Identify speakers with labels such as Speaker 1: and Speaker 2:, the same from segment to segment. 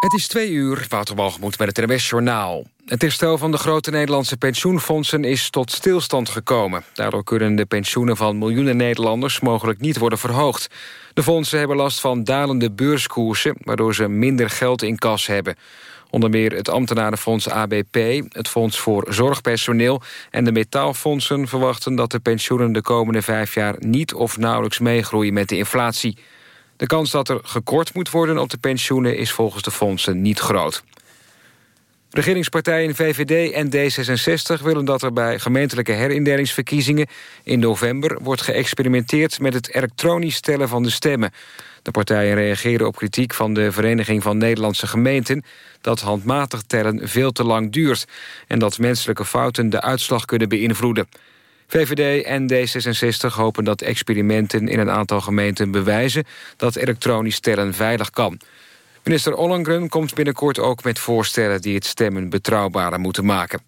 Speaker 1: Het is twee uur, Wouter met het NWS Journaal. Het herstel van de grote Nederlandse pensioenfondsen is tot stilstand gekomen. Daardoor kunnen de pensioenen van miljoenen Nederlanders mogelijk niet worden verhoogd. De fondsen hebben last van dalende beurskoersen... waardoor ze minder geld in kas hebben. Onder meer het ambtenarenfonds ABP, het Fonds voor Zorgpersoneel... en de metaalfondsen verwachten dat de pensioenen de komende vijf jaar... niet of nauwelijks meegroeien met de inflatie. De kans dat er gekort moet worden op de pensioenen... is volgens de fondsen niet groot. Regeringspartijen VVD en D66 willen dat er bij gemeentelijke herindelingsverkiezingen in november wordt geëxperimenteerd met het elektronisch tellen van de stemmen. De partijen reageren op kritiek van de Vereniging van Nederlandse Gemeenten dat handmatig tellen veel te lang duurt en dat menselijke fouten de uitslag kunnen beïnvloeden. VVD en D66 hopen dat experimenten in een aantal gemeenten bewijzen dat elektronisch tellen veilig kan. Minister Ollongren komt binnenkort ook met voorstellen... die het stemmen betrouwbaarder moeten maken.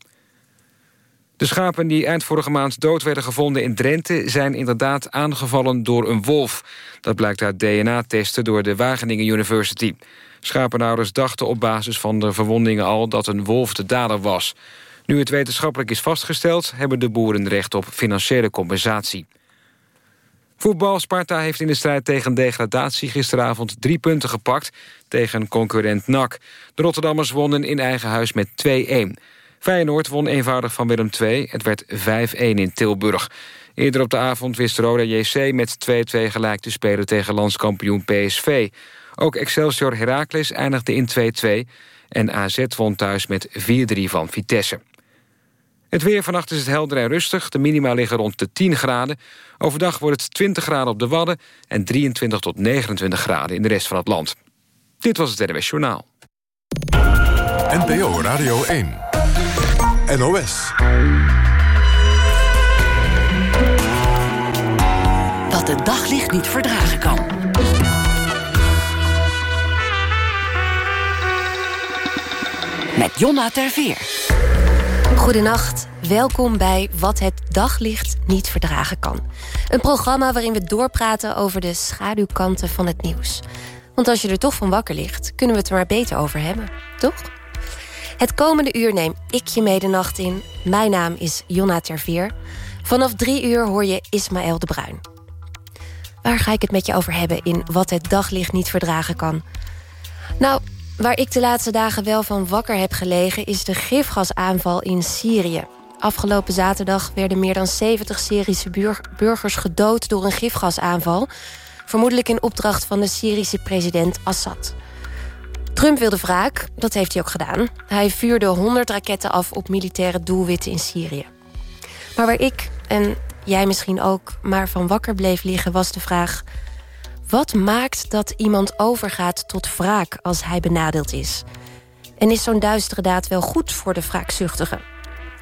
Speaker 1: De schapen die eind vorige maand dood werden gevonden in Drenthe... zijn inderdaad aangevallen door een wolf. Dat blijkt uit DNA-testen door de Wageningen University. Schapenhouders dachten op basis van de verwondingen al... dat een wolf de dader was. Nu het wetenschappelijk is vastgesteld... hebben de boeren recht op financiële compensatie. Voetbal Sparta heeft in de strijd tegen degradatie gisteravond drie punten gepakt tegen concurrent NAC. De Rotterdammers wonnen in eigen huis met 2-1. Feyenoord won eenvoudig van Willem II. Het werd 5-1 in Tilburg. Eerder op de avond wist Roda JC met 2-2 gelijk te spelen tegen landskampioen PSV. Ook Excelsior Heracles eindigde in 2-2 en AZ won thuis met 4-3 van Vitesse. Het weer vannacht is het helder en rustig. De minima liggen rond de 10 graden. Overdag wordt het 20 graden op de Wadden... en 23 tot 29 graden in de rest van het land. Dit was het NWS Journaal.
Speaker 2: NPO Radio 1. NOS.
Speaker 3: Wat het daglicht niet verdragen kan. Met Jonna Terveer.
Speaker 4: Goedenacht, welkom bij Wat het daglicht niet verdragen kan. Een programma waarin we doorpraten over de schaduwkanten van het nieuws. Want als je er toch van wakker ligt, kunnen we het er maar beter over hebben, toch? Het komende uur neem ik je mee de nacht in. Mijn naam is Jonna Terveer. Vanaf drie uur hoor je Ismaël de Bruin. Waar ga ik het met je over hebben in Wat het daglicht niet verdragen kan? Nou, waar ik de laatste dagen wel van wakker heb gelegen... is de gifgasaanval in Syrië. Afgelopen zaterdag werden meer dan 70 Syrische burgers gedood... door een gifgasaanval vermoedelijk in opdracht van de Syrische president Assad. Trump wilde wraak, dat heeft hij ook gedaan. Hij vuurde 100 raketten af op militaire doelwitten in Syrië. Maar waar ik, en jij misschien ook, maar van wakker bleef liggen... was de vraag, wat maakt dat iemand overgaat tot wraak als hij benadeeld is? En is zo'n duistere daad wel goed voor de wraakzuchtige?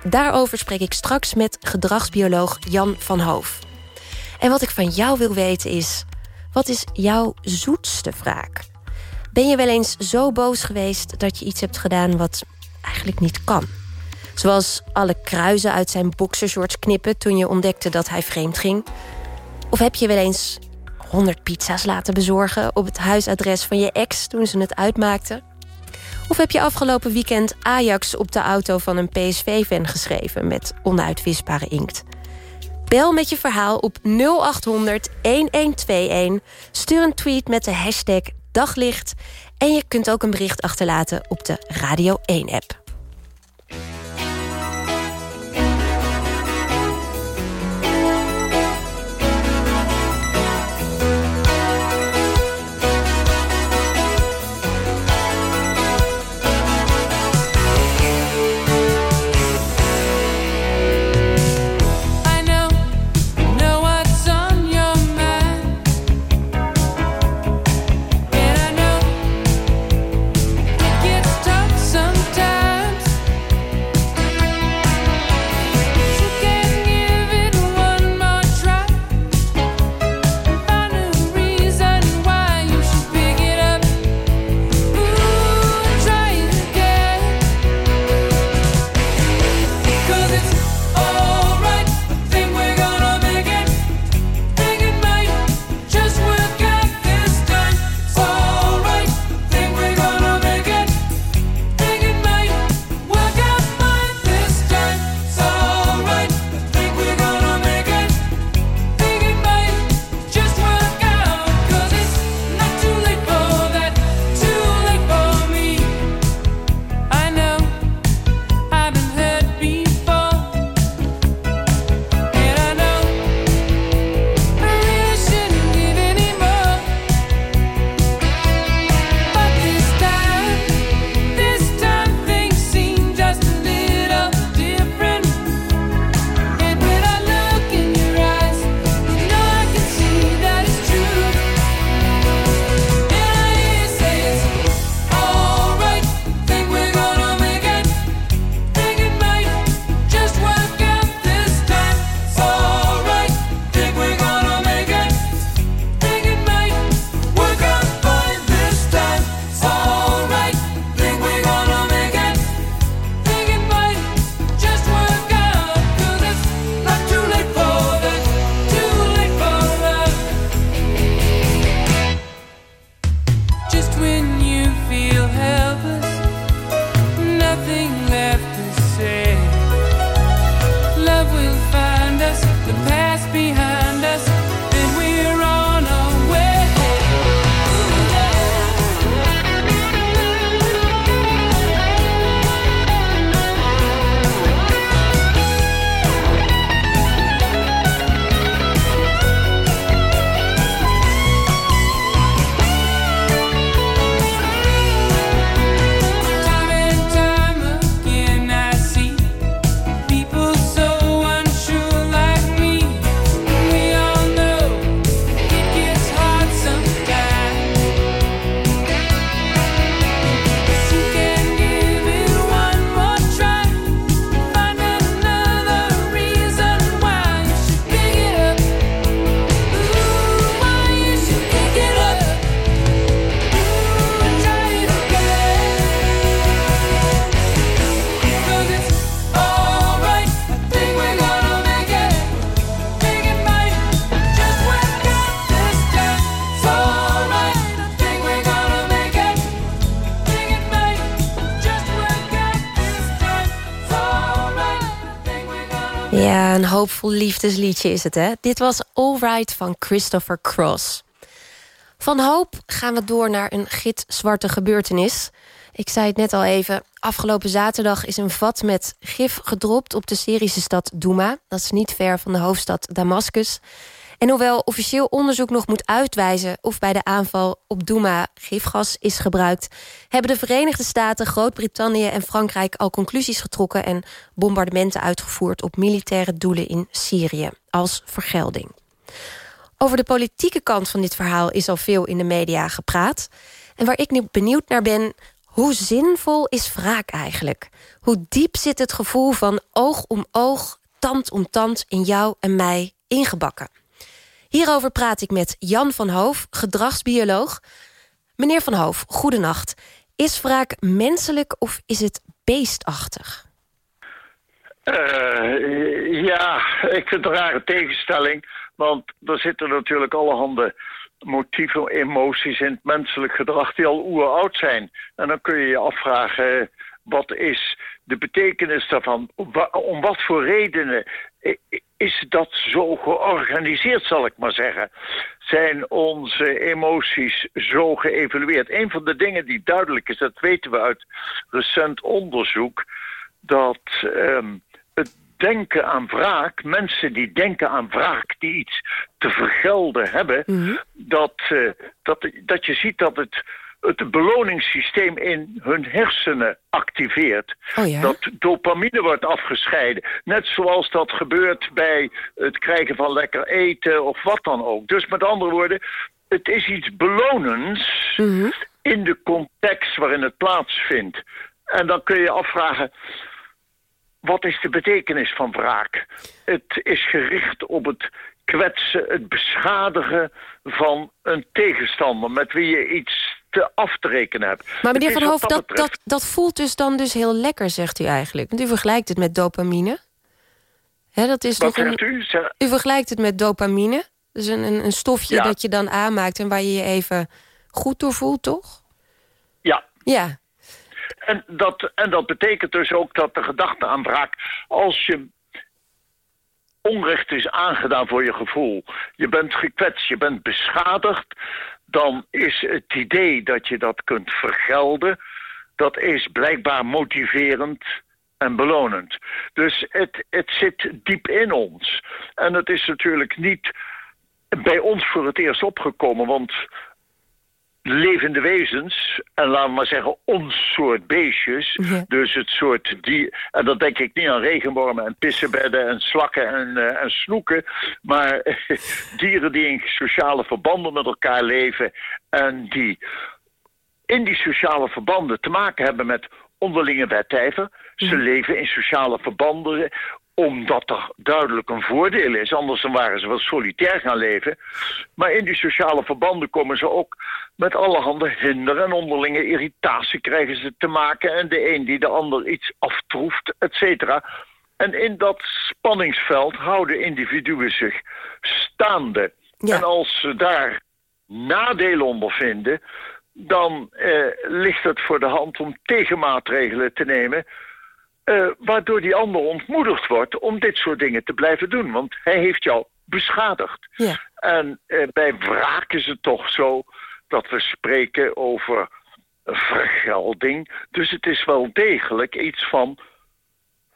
Speaker 4: Daarover spreek ik straks met gedragsbioloog Jan van Hoof. En wat ik van jou wil weten is... Wat is jouw zoetste wraak? Ben je wel eens zo boos geweest dat je iets hebt gedaan wat eigenlijk niet kan? Zoals alle kruisen uit zijn boxershorts knippen toen je ontdekte dat hij vreemd ging? Of heb je wel eens 100 pizza's laten bezorgen op het huisadres van je ex toen ze het uitmaakten? Of heb je afgelopen weekend Ajax op de auto van een PSV-fan geschreven met onuitwisbare inkt? Bel met je verhaal op 0800 1121. Stuur een tweet met de hashtag daglicht. En je kunt ook een bericht achterlaten op de Radio 1-app. Ja, een hoopvol liefdesliedje is het, hè? Dit was All Right van Christopher Cross. Van hoop gaan we door naar een gitzwarte gebeurtenis. Ik zei het net al even. Afgelopen zaterdag is een vat met gif gedropt... op de Syrische stad Douma. Dat is niet ver van de hoofdstad Damascus. En hoewel officieel onderzoek nog moet uitwijzen... of bij de aanval op Douma gifgas is gebruikt... hebben de Verenigde Staten, Groot-Brittannië en Frankrijk... al conclusies getrokken en bombardementen uitgevoerd... op militaire doelen in Syrië als vergelding. Over de politieke kant van dit verhaal is al veel in de media gepraat. En waar ik nu benieuwd naar ben... hoe zinvol is wraak eigenlijk? Hoe diep zit het gevoel van oog om oog, tand om tand... in jou en mij ingebakken? Hierover praat ik met Jan van Hoof, gedragsbioloog. Meneer van Hoof, goedenacht. Is wraak menselijk of is het beestachtig?
Speaker 5: Uh, ja, ik vind het een rare tegenstelling. Want er zitten natuurlijk allerhande motieven, emoties in het menselijk gedrag die al oeroud zijn. En dan kun je je afvragen, wat is de betekenis daarvan? Om wat voor redenen is dat zo georganiseerd, zal ik maar zeggen? Zijn onze emoties zo geëvalueerd? Een van de dingen die duidelijk is, dat weten we uit recent onderzoek... dat um, het denken aan wraak, mensen die denken aan wraak... die iets te vergelden hebben... Mhm. dat, uh, dat, dat je ziet dat het het beloningssysteem in hun hersenen activeert. Oh ja? Dat dopamine wordt afgescheiden. Net zoals dat gebeurt bij het krijgen van lekker eten of wat dan ook. Dus met andere woorden, het is iets belonends mhm. in de context waarin het plaatsvindt. En dan kun je afvragen, wat is de betekenis van wraak? Het is gericht op het kwetsen, het beschadigen van een tegenstander... met wie je iets te af te rekenen hebt.
Speaker 4: Maar meneer Van Hoofd, dat, dat, dat, voelt dus dan dus heel lekker, zegt u eigenlijk. Want u vergelijkt het met dopamine. Dat is
Speaker 5: Wat
Speaker 4: een,
Speaker 5: u?
Speaker 4: U vergelijkt het met dopamine. Dus een, een, een stofje dat je dan aanmaakt... en waar je je even goed door voelt, toch?
Speaker 5: Ja.
Speaker 4: Ja.
Speaker 5: En dat, en dat betekent dus ook dat de gedachte aan wraak... als je onrecht is aangedaan voor je gevoel. Je bent gekwetst, je bent beschadigd dan is het idee dat je dat kunt vergelden... dat is blijkbaar motiverend en belonend. Dus het, het zit diep in ons. En het is natuurlijk niet bij ons voor het eerst opgekomen... want levende wezens, en laten we maar zeggen ons soort beestjes, dus het soort die, en dan denk ik niet aan regenwormen en pissenbedden en slakken en, uh, en snoeken, maar dieren die in sociale verbanden met elkaar leven en die in die sociale verbanden te maken hebben met onderlinge wedijver. Ze leven in sociale verbanden omdat er duidelijk een voordeel is. Anders dan waren ze wel solitair gaan leven. Maar in die sociale verbanden komen ze ook met allerhande hinder en onderlinge irritatie krijgen ze te maken. En de een die de ander iets aftroeft, et cetera. En in dat spanningsveld houden individuen zich staande. En als ze daar nadelen ondervinden, dan eh, ligt het voor de hand om tegenmaatregelen te nemen uh, waardoor die ander ontmoedigd wordt om dit soort dingen te blijven doen. Want hij heeft jou beschadigd. Ja. En uh, bij wraak is het toch zo dat we spreken over vergelding. Dus het is wel degelijk iets van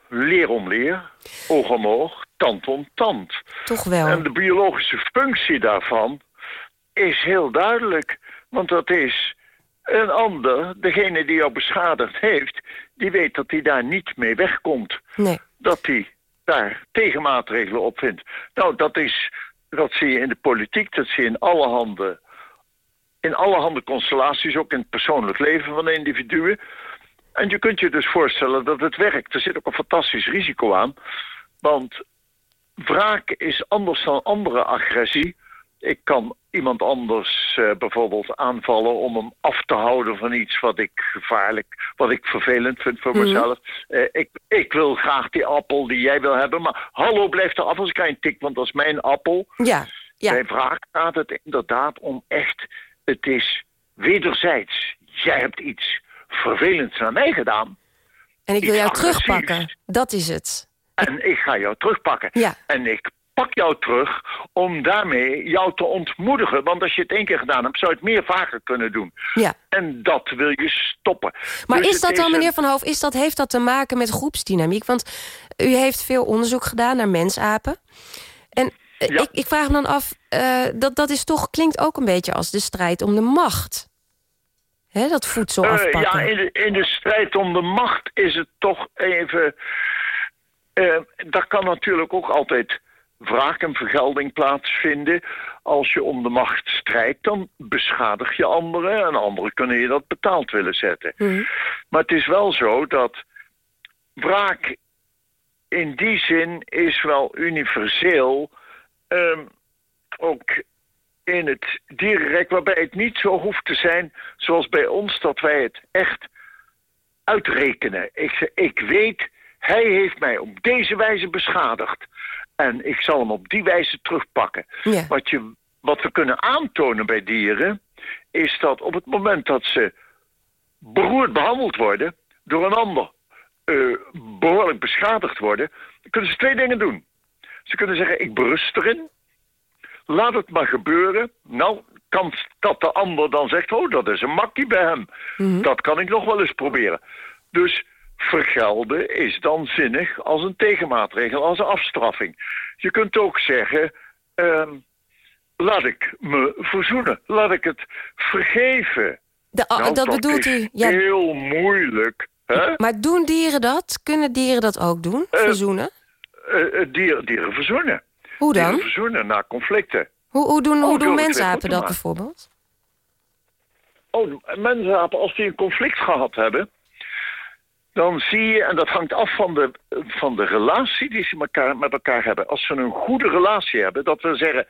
Speaker 5: leer om leer, oog om oog, tand om tand.
Speaker 4: Toch wel.
Speaker 5: En de biologische functie daarvan is heel duidelijk. Want dat is een ander, degene die jou beschadigd heeft... die weet dat hij daar niet mee wegkomt.
Speaker 4: Nee.
Speaker 5: Dat hij daar tegenmaatregelen op vindt. Nou, dat, is, dat zie je in de politiek, dat zie je in alle handen... in alle handen constellaties, ook in het persoonlijk leven van individuen. En je kunt je dus voorstellen dat het werkt. Er zit ook een fantastisch risico aan. Want wraak is anders dan andere agressie ik kan iemand anders uh, bijvoorbeeld aanvallen om hem af te houden van iets wat ik gevaarlijk, wat ik vervelend vind voor mhm. mezelf. Uh, ik, ik wil graag die appel die jij wil hebben, maar hallo, blijf er af als ik een tik, want dat is mijn appel.
Speaker 4: Ja, ja.
Speaker 5: Bij wraak gaat het inderdaad om echt, het is wederzijds. Jij hebt iets vervelends naar mij gedaan.
Speaker 4: En ik wil jou terugpakken, dat is het.
Speaker 5: En ik ga jou terugpakken.
Speaker 4: Ja.
Speaker 5: En ik pak jou terug om daarmee jou te ontmoedigen. Want als je het één keer gedaan hebt, zou je het meer vaker kunnen doen.
Speaker 4: Ja.
Speaker 5: En dat wil je stoppen.
Speaker 4: Maar
Speaker 5: Dus
Speaker 4: is dat dan, meneer Van Hoof, is dat, heeft dat te maken met groepsdynamiek? Want u heeft veel onderzoek gedaan naar mensapen. En eh,
Speaker 5: Ja.
Speaker 4: ik, ik vraag me dan af, eh, dat, dat is toch, klinkt ook een beetje als de strijd om de macht. Hè, dat voedsel
Speaker 5: Eh,
Speaker 4: afpakken.
Speaker 5: ja, in de, in de strijd om de macht is het toch even... daar kan natuurlijk ook altijd wraak en vergelding plaatsvinden. Als je om de macht strijdt, dan beschadig je anderen... en anderen kunnen je dat betaald willen zetten.
Speaker 4: Mhm.
Speaker 5: Maar het is wel zo dat wraak in die zin is wel universeel... ehm, ook in het dierenrijk, waarbij het niet zo hoeft te zijn zoals bij ons, dat wij het echt uitrekenen. Ik, ik weet, hij heeft mij op deze wijze beschadigd. En ik zal hem op die wijze terugpakken.
Speaker 4: Ja.
Speaker 5: Wat, je, wat we kunnen aantonen bij dieren, is dat op het moment dat ze beroerd behandeld worden door een ander, eh, behoorlijk beschadigd worden, kunnen ze twee dingen doen. Ze kunnen zeggen, ik berust erin, laat het maar gebeuren. Nou, kans dat de ander dan zegt, oh, dat is een makkie bij hem. Dat kan ik nog wel eens proberen. Dus vergelden is dan zinnig als een tegenmaatregel, als een afstraffing. Je kunt ook zeggen, ehm, laat ik me verzoenen, laat ik het vergeven.
Speaker 4: De- oh,
Speaker 5: Nou,
Speaker 4: dat bedoelt
Speaker 5: is
Speaker 4: u. Ja,
Speaker 5: heel moeilijk. Hè?
Speaker 4: maar doen dieren dat? Kunnen dieren dat ook doen? Verzoenen?
Speaker 5: Eh, eh, dieren, dieren verzoenen.
Speaker 4: Hoe
Speaker 5: Dieren
Speaker 4: dan?
Speaker 5: verzoenen na conflicten.
Speaker 4: Hoe, hoe doen,
Speaker 5: Oh,
Speaker 4: hoe doen mensapen dat bijvoorbeeld?
Speaker 5: Oh, mensapen, als die een conflict gehad hebben... dan zie je, en dat hangt af van de, van de relatie die ze elkaar, met elkaar hebben. Als ze een goede relatie hebben, dat wil zeggen...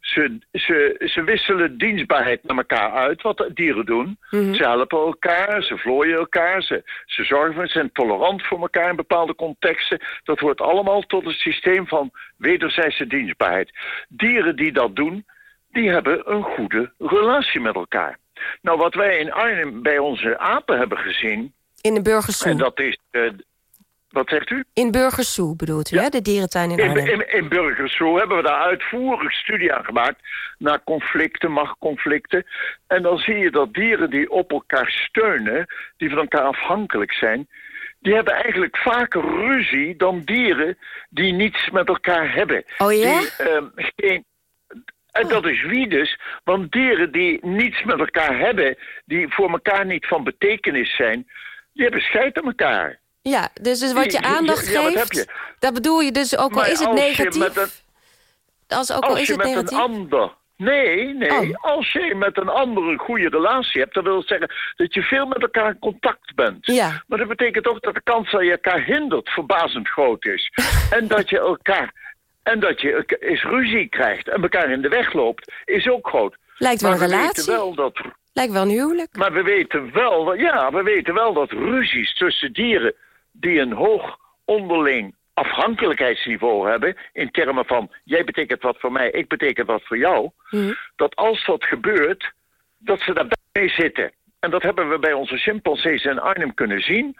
Speaker 5: ze, ze, ze wisselen dienstbaarheid naar elkaar uit, wat de dieren doen. Ze helpen elkaar, ze vlooien elkaar, ze, ze zorgen, ze zijn tolerant voor elkaar in bepaalde contexten. Dat hoort allemaal tot het systeem van wederzijdse dienstbaarheid. Dieren die dat doen, die hebben een goede relatie met elkaar. Nou, wat wij in Arnhem bij onze apen hebben gezien...
Speaker 4: In de Burgersoe.
Speaker 5: en dat is... eh, wat zegt u?
Speaker 4: In Burgersoe bedoelt u,
Speaker 5: Ja.
Speaker 4: hè? De dierentuin in
Speaker 5: In,
Speaker 4: Arnhem.
Speaker 5: in, in Burgersoe hebben we daar uitvoerig studie aan gemaakt... naar conflicten, machtconflicten. En dan zie je dat dieren die op elkaar steunen... die van elkaar afhankelijk zijn... die hebben eigenlijk vaker ruzie dan dieren die niets met elkaar hebben.
Speaker 4: Oh ja?
Speaker 5: Die, ehm, geen, en dat is wie dus? Want dieren die niets met elkaar hebben... die voor elkaar niet van betekenis zijn... die hebben scheid aan elkaar.
Speaker 4: Ja, dus, dus wat je aandacht
Speaker 5: ja,
Speaker 4: geeft,
Speaker 5: heb je?
Speaker 4: dat bedoel je dus ook al is het
Speaker 5: als je
Speaker 4: negatief.
Speaker 5: met een-
Speaker 4: als ook al is
Speaker 5: je
Speaker 4: het
Speaker 5: met
Speaker 4: negatief.
Speaker 5: een ander... Nee, nee.
Speaker 4: Oh.
Speaker 5: Als je met een ander een goede relatie hebt... dan wil het zeggen dat je veel met elkaar in contact bent.
Speaker 4: Ja.
Speaker 5: Maar dat betekent ook dat de kans dat je elkaar hindert verbazend groot is. en dat je elkaar... En dat je eens ruzie krijgt en elkaar in de weg loopt, is ook groot.
Speaker 4: Lijkt wel
Speaker 5: maar
Speaker 4: een relatie.
Speaker 5: wel dat
Speaker 4: Lijkt wel een huwelijk.
Speaker 5: maar we weten wel, ja, we weten wel dat ruzies tussen dieren die een hoog onderling afhankelijkheidsniveau hebben, in termen van jij betekent wat voor mij, ik betekent wat voor jou,
Speaker 4: Mhm.
Speaker 5: dat als dat gebeurt, dat ze daarbij mee zitten. En dat hebben we bij onze chimpansees in Arnhem kunnen zien.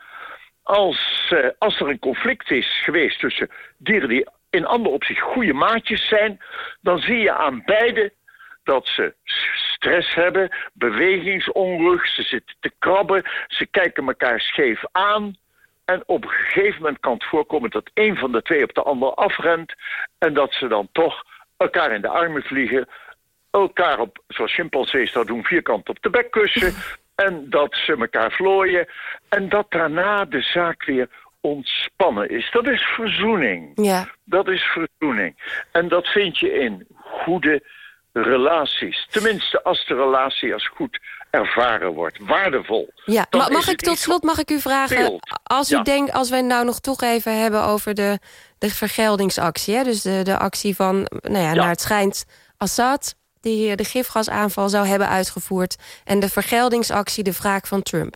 Speaker 5: Als, eh, als er een conflict is geweest tussen dieren die in ander opzicht goede maatjes zijn, dan zie je aan beide dat ze stress hebben, bewegingsonrust, ze zitten te krabben, ze kijken elkaar scheef aan. En op een gegeven moment kan het voorkomen dat een van de twee op de ander afrent. En dat ze dan toch elkaar in de armen vliegen. Elkaar op, zoals chimpansees dat doen, vierkant op de bek kussen. En dat ze elkaar vlooien. En dat daarna de zaak weer ontspannen is. Dat is verzoening.
Speaker 4: Ja.
Speaker 5: Dat is verzoening. En dat vind je in goede relaties. Tenminste, als de relatie als goed ervaren wordt. Waardevol.
Speaker 4: Ja, mag ik tot slot mag ik u vragen, als u
Speaker 5: Ja.
Speaker 4: denkt, als wij nou nog toch even hebben over de, de vergeldingsactie, hè? dus de, de actie van, nou ja,
Speaker 5: Ja.
Speaker 4: naar het schijnt Assad die de gifgasaanval zou hebben uitgevoerd en de vergeldingsactie, de wraak van Trump.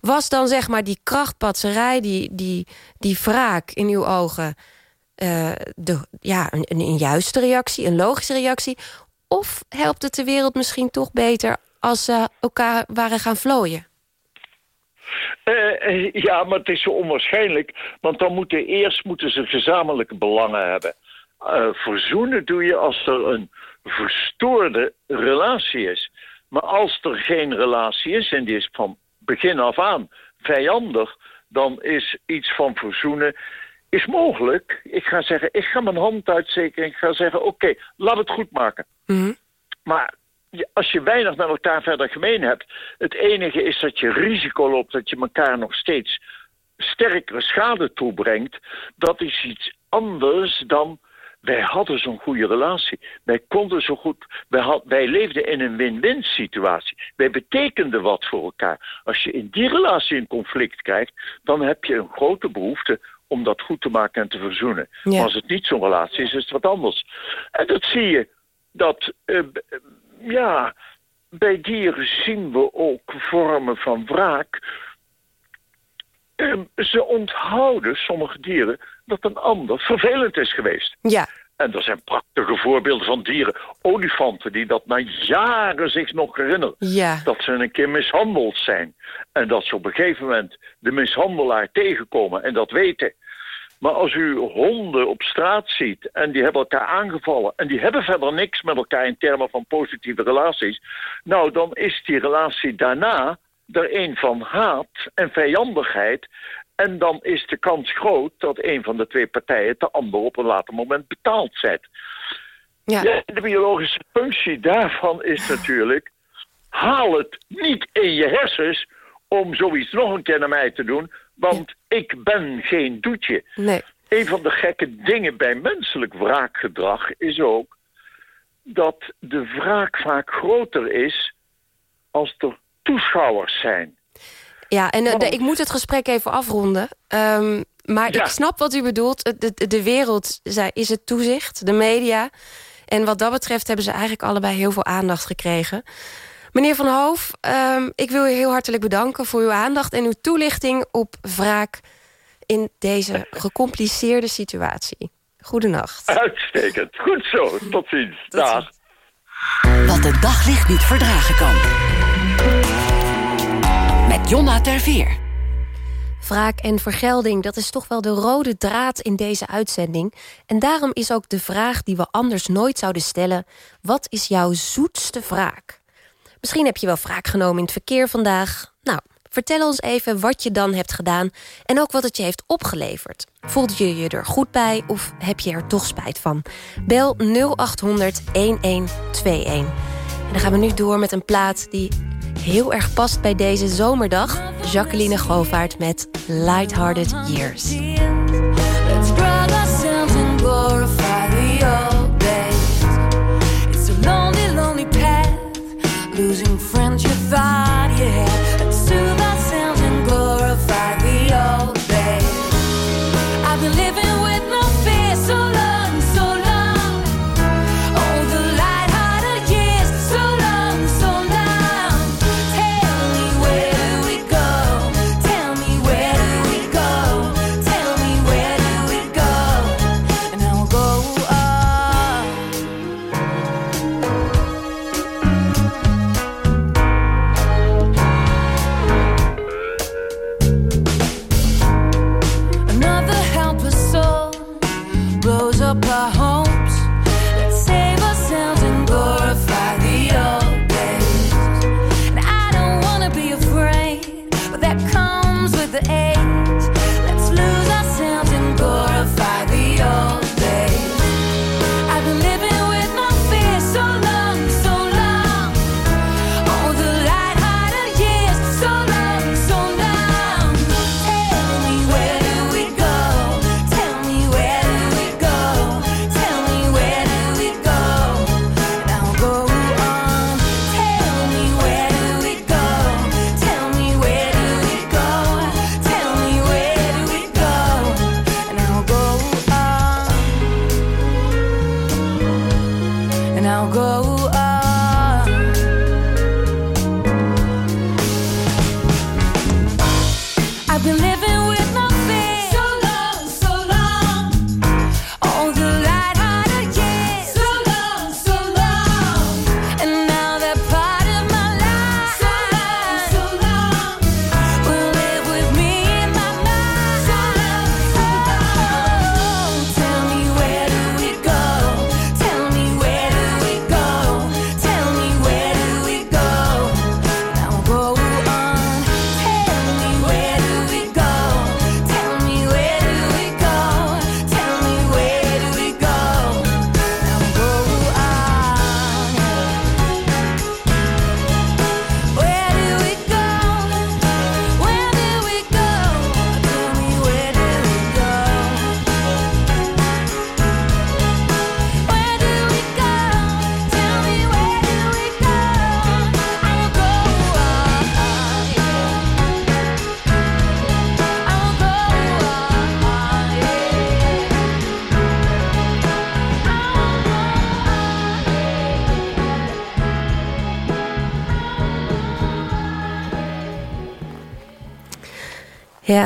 Speaker 4: Was dan zeg maar die krachtpatserij, die, die, die wraak in uw ogen, eh, de, ja, een, een juiste reactie, een logische reactie? Of helpt het de wereld misschien toch beter als ze elkaar waren gaan vlooien?
Speaker 5: Uh, ja, maar het is onwaarschijnlijk. Want dan moeten eerst moeten ze gezamenlijke belangen hebben. Uh, verzoenen doe je als er een verstoorde relatie is. Maar als er geen relatie is en die is van begin af aan vijandig... dan is iets van verzoenen is mogelijk. Ik ga zeggen, ik ga mijn hand uitsteken en ik ga zeggen... oké, okay, laat het goed maken. Mm Maar als je weinig met elkaar verder gemeen hebt... het enige is dat je risico loopt dat je elkaar nog steeds sterkere schade toebrengt... dat is iets anders dan wij hadden zo'n goede relatie. Wij konden zo goed... Wij, had, wij leefden in een win-win situatie. Wij betekenden wat voor elkaar. Als je in die relatie een conflict krijgt... dan heb je een grote behoefte om dat goed te maken en te verzoenen. Maar als het niet zo'n relatie is, is het wat anders. En dat zie je dat... Uh, ja, bij dieren zien we ook vormen van wraak. Uh, ze onthouden, sommige dieren, dat een ander vervelend is geweest.
Speaker 6: Ja.
Speaker 5: En er zijn prachtige voorbeelden van dieren. Olifanten die dat na jaren zich nog herinneren.
Speaker 6: Ja.
Speaker 5: Dat ze een keer mishandeld zijn. En dat ze op een gegeven moment de mishandelaar tegenkomen en dat weten. Maar als u honden op straat ziet en die hebben elkaar aangevallen... en die hebben verder niks met elkaar in termen van positieve relaties... nou, dan is die relatie daarna er een van haat en vijandigheid... En dan is de kans groot dat een van de twee partijen de ander op een later moment betaald zet. Ja. ja. de biologische functie daarvan is natuurlijk... haal het niet in je hersens om zoiets nog een keer naar mij te doen... want ik ben geen doetje.
Speaker 6: Nee.
Speaker 5: Een van de gekke dingen bij menselijk wraakgedrag is ook... dat de wraak vaak groter is als er toeschouwers zijn.
Speaker 6: Ja, en uh, ik moet het gesprek even afronden. Um, maar ja. ik snap wat u bedoelt. De, de wereld is het toezicht, de media. En wat dat betreft hebben ze eigenlijk allebei heel veel aandacht gekregen. Meneer Van Hoof, um, ik wil u heel hartelijk bedanken voor uw aandacht... en uw toelichting op wraak in deze gecompliceerde situatie. Goedenacht.
Speaker 5: Uitstekend. Goed zo. Tot ziens. Tot Dag.
Speaker 3: Wat het daglicht niet verdragen kan. Met Jonna Terveer.
Speaker 6: Wraak en vergelding, dat is toch wel de rode draad in deze uitzending. En daarom is ook de vraag die we anders nooit zouden stellen... wat is jouw zoetste wraak? Misschien heb je wel wraak genomen in het verkeer vandaag. Nou, vertel ons even wat je dan hebt gedaan... en ook wat het je heeft opgeleverd. Voelde je je er goed bij of heb je er toch spijt van? Bel 0800 1121. En dan gaan we nu door met een plaat die heel erg past bij deze zomerdag. Jacqueline Govaert met Lighthearted Years.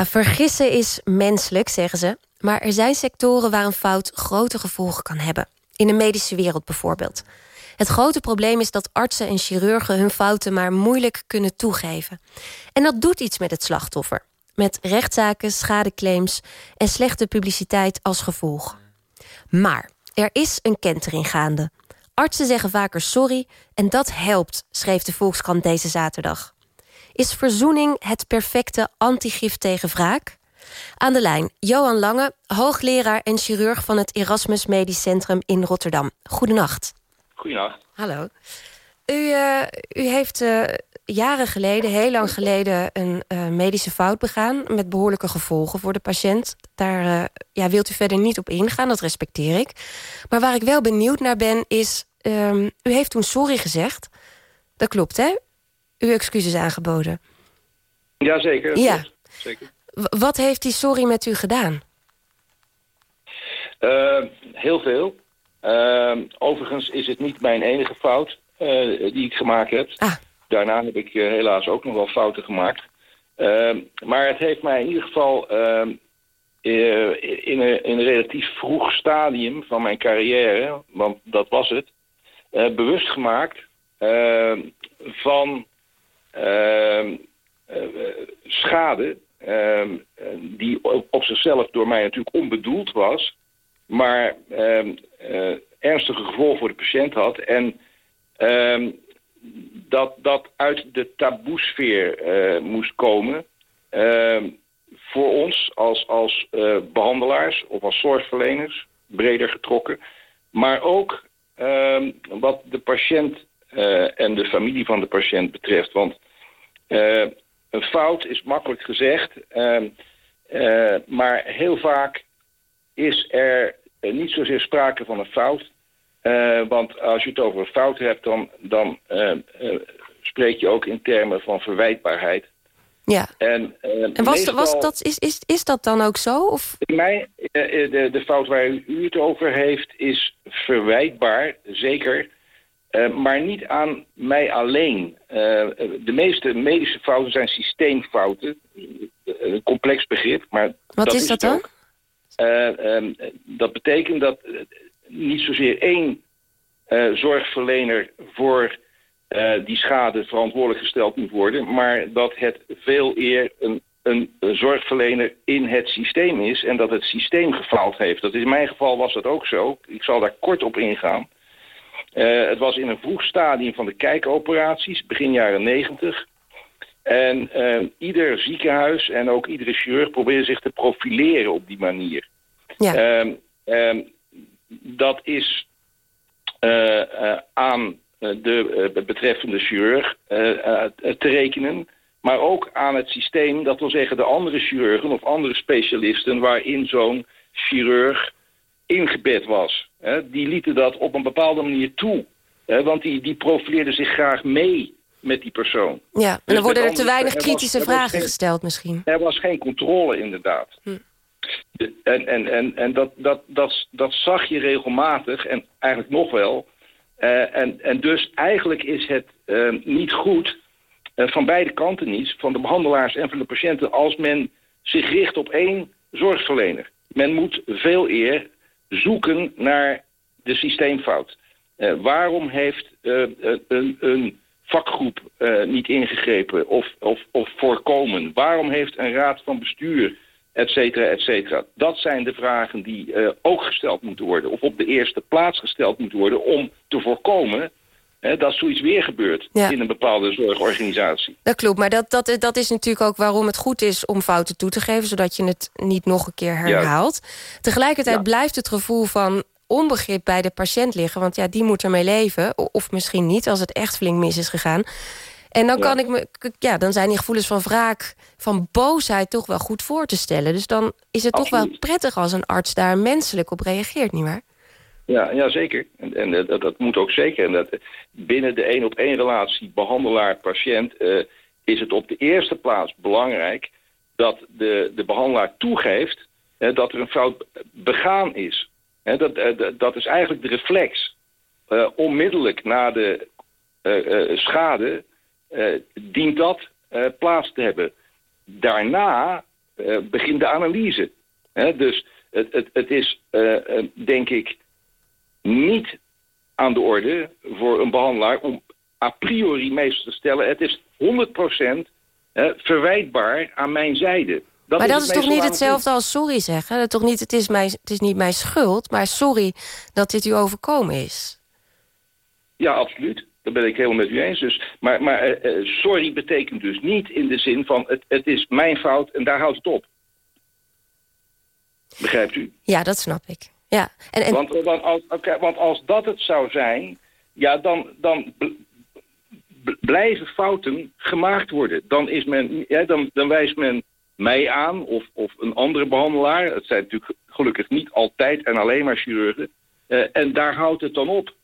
Speaker 4: Vergissen is menselijk, zeggen ze. Maar er zijn sectoren waar een fout grote gevolgen kan hebben. In de medische wereld bijvoorbeeld. Het grote probleem is dat artsen en chirurgen hun fouten maar moeilijk kunnen toegeven. En dat doet iets met het slachtoffer. Met rechtszaken, schadeclaims en slechte publiciteit als gevolg. Maar er is een kentering gaande. Artsen zeggen vaker sorry en dat helpt, schreef de Volkskrant deze zaterdag. Is verzoening het perfecte antigif tegen wraak? Aan de lijn Johan Lange, hoogleraar en chirurg van het Erasmus Medisch Centrum in Rotterdam. Goedenacht.
Speaker 7: Goedenacht.
Speaker 4: Hallo. U, uh, u heeft uh, jaren geleden, heel lang geleden, een uh, medische fout begaan... met behoorlijke gevolgen voor de patiënt. Daar ja, wilt u verder niet op ingaan, dat respecteer ik. Maar waar ik wel benieuwd naar ben, is... Um, u heeft toen sorry gezegd. Dat klopt, hè? Uw excuses aangeboden.
Speaker 7: Jazeker.
Speaker 4: Ja. Zeker. Wat heeft die sorry met u gedaan?
Speaker 7: heel veel. Uh, overigens is het niet mijn enige fout uh, die ik gemaakt heb.
Speaker 4: Ah.
Speaker 7: Daarna heb ik uh, helaas ook nog wel fouten gemaakt. Uh, maar het heeft mij in ieder geval ehm, eh, in een, in, een, relatief vroeg stadium van mijn carrière, want dat was het, bewust gemaakt van schade die op, zichzelf door mij natuurlijk onbedoeld was maar uh, uh, ernstige gevolgen voor de patiënt had. En dat dat uit de taboesfeer uh, moest komen ehm, voor ons als, als behandelaars of als zorgverleners, breder getrokken. Maar ook wat de patiënt en de familie van de patiënt betreft. Want een fout is makkelijk gezegd, maar heel vaak is er niet zozeer sprake van een fout. Uh, want als je het over een fout hebt, dan, dan uh, spreek je ook in termen van verwijtbaarheid.
Speaker 4: Ja.
Speaker 7: En,
Speaker 4: en was, meestal, was dat, is, is, is dat dan ook zo? Of?
Speaker 7: Mij, de, de fout waar u het over heeft is verwijtbaar, zeker. Maar niet aan mij alleen. de meeste medische fouten zijn systeemfouten. Een complex begrip, maar
Speaker 4: Wat
Speaker 7: dat
Speaker 4: is dat dan?
Speaker 7: Ook. Uh, um, dat betekent dat niet zozeer één zorgverlener voor die schade verantwoordelijk gesteld moet worden, maar dat het veel eer een, een, een, zorgverlener in het systeem is en dat het systeem gefaald heeft. Dat is, in mijn geval was dat ook zo. Ik zal daar kort op ingaan. Het was in een vroeg stadium van de kijkoperaties, begin jaren negentig. En uh, ieder ziekenhuis en ook iedere chirurg probeerde zich te profileren op die manier.
Speaker 4: Ja.
Speaker 7: Um, um, dat is uh, aan de betreffende chirurg te rekenen. Maar ook aan het systeem, dat wil zeggen de andere chirurgen of andere specialisten... waarin zo'n chirurg ingebed was. die lieten dat op een bepaalde manier toe. want die, die profileerden zich graag mee met die persoon.
Speaker 4: Ja, en dan dus worden er te weinig kritische vragen gesteld misschien.
Speaker 7: Er was geen controle inderdaad. Hm. En, en, en, en dat, dat, dat, dat zag je regelmatig en eigenlijk nog wel. Uh, en, en dus eigenlijk is het uh, niet goed, uh, van beide kanten niet, van de behandelaars en van de patiënten, als men zich richt op één zorgverlener. Men moet veel eer zoeken naar de systeemfout. waarom heeft een, een vakgroep niet ingegrepen of, of, of voorkomen? Waarom heeft een raad van bestuur, et cetera, et cetera? Dat zijn de vragen die ook gesteld moeten worden... of op de eerste plaats gesteld moeten worden om te voorkomen... Hè, dat zoiets weer gebeurt
Speaker 4: ja.
Speaker 7: in een bepaalde zorgorganisatie.
Speaker 4: Dat klopt, maar dat, dat, dat is natuurlijk ook waarom het goed is om fouten toe te geven... zodat je het niet nog een keer herhaalt. Ja. Tegelijkertijd ja. blijft het gevoel van onbegrip bij de patiënt liggen. Want ja, die moet ermee leven. Of misschien niet, als het echt flink mis is gegaan. En dan, kan ik me, ja, dan zijn die gevoelens van wraak, van boosheid... toch wel goed voor te stellen. Dus dan is het
Speaker 7: Absoluut.
Speaker 4: toch wel prettig als een arts daar menselijk op reageert, nietwaar?
Speaker 7: Ja, ja, zeker. En, en dat, dat, moet ook zeker. En dat, binnen de één-op-één relatie behandelaar-patiënt... Uh, is het op de eerste plaats belangrijk... dat de, de behandelaar toegeeft dat er een fout begaan is. Dat, dat is eigenlijk de reflex. Onmiddellijk na de schade dient dat plaats te hebben. Daarna begint de analyse. dus het, het, het is, denk ik, niet aan de orde voor een behandelaar om a priori meestal te stellen... het is 100% verwijtbaar aan mijn zijde.
Speaker 4: Dat maar dat is, toch niet hetzelfde als sorry zeggen? Toch niet, het, is mijn, het is niet mijn schuld, maar sorry dat dit u overkomen is.
Speaker 7: Ja, absoluut. Dat ben ik helemaal met u eens. Dus, maar maar eh, eh, sorry betekent dus niet in de zin van het, het is mijn fout en daar houdt het op. Begrijpt u?
Speaker 4: Ja, dat snap ik. Ja.
Speaker 7: En. Want, als, want als dat het zou zijn, ja, dan, dan blijven fouten gemaakt worden. Dan, is men, ja, dan, dan wijst men mij aan of, of een andere behandelaar. Het zijn natuurlijk gelukkig niet altijd en alleen maar chirurgen. Uh, en daar houdt het dan op.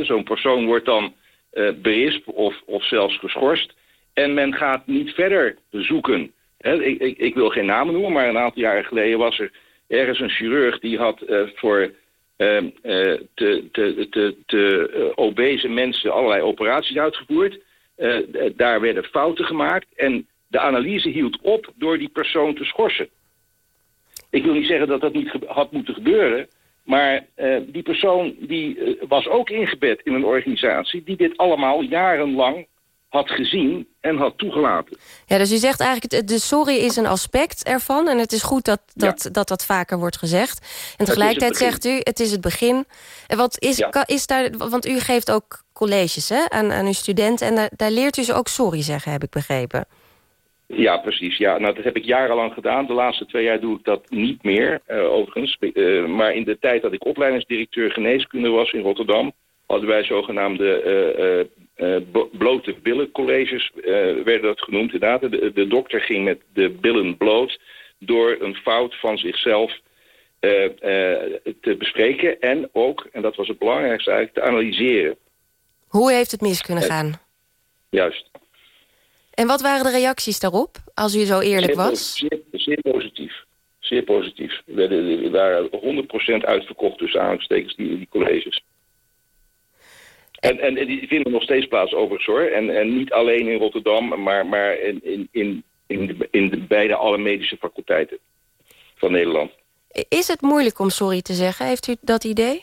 Speaker 7: Zo'n persoon wordt dan uh, of, of zelfs geschorst. En men gaat niet verder zoeken. ik, ik, ik, wil geen namen noemen, maar een aantal jaren geleden was er ergens een chirurg... die had uh, voor ehm, te, te obese mensen allerlei operaties uitgevoerd. daar werden fouten gemaakt en de analyse hield op door die persoon te schorsen. Ik wil niet zeggen dat dat niet had moeten gebeuren... maar uh, die persoon die, uh, was ook ingebed in een organisatie... die dit allemaal jarenlang had gezien en had toegelaten.
Speaker 4: Ja, dus u zegt eigenlijk, de sorry is een aspect ervan... en het is goed dat dat, dat, dat vaker wordt gezegd. En tegelijkertijd zegt u, het is het begin. En wat is, ja. is daar, want u geeft ook colleges hè, aan, aan uw studenten... en daar, daar leert u ze ook sorry zeggen, heb ik begrepen.
Speaker 7: Ja, precies. Ja, nou, dat heb ik jarenlang gedaan. De laatste twee jaar doe ik dat niet meer, uh, overigens. Uh, maar in de tijd dat ik opleidingsdirecteur geneeskunde was in Rotterdam... hadden wij zogenaamde uh, blote billencolleges, werden dat genoemd. Inderdaad, de, de dokter ging met de billen bloot... door een fout van zichzelf te bespreken... en ook, en dat was het belangrijkste eigenlijk, te analyseren.
Speaker 4: Hoe heeft het mis kunnen gaan?
Speaker 7: Juist.
Speaker 4: En wat waren de reacties daarop, als u zo eerlijk was?
Speaker 7: Zeer, zeer positief. Zeer positief. We waren 100% uitverkocht tussen aanstekens die, die colleges. En, en, en, die vinden nog steeds plaats overigens hoor. En, en niet alleen in Rotterdam, maar, maar in, in, in, in, de, in de beide alle medische faculteiten van Nederland.
Speaker 4: Is het moeilijk om sorry te zeggen? Heeft u dat idee?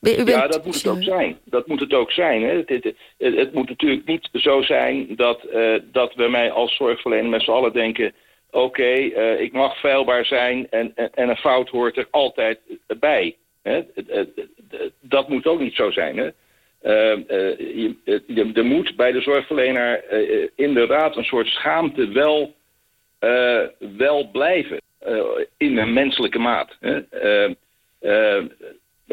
Speaker 7: Ja, dat moet het ook zijn. Dat moet het ook zijn. Hè. Het, het, het, moet natuurlijk niet zo zijn dat, uh, dat we mij als zorgverlener met z'n allen denken... oké, okay, uh, eh, ik mag feilbaar zijn en, en, en, een fout hoort er altijd bij. Hè. Dat moet ook niet zo zijn. Hè. Uh, je, er moet bij de zorgverlener inderdaad een soort schaamte wel, wel blijven. in een menselijke maat. Hè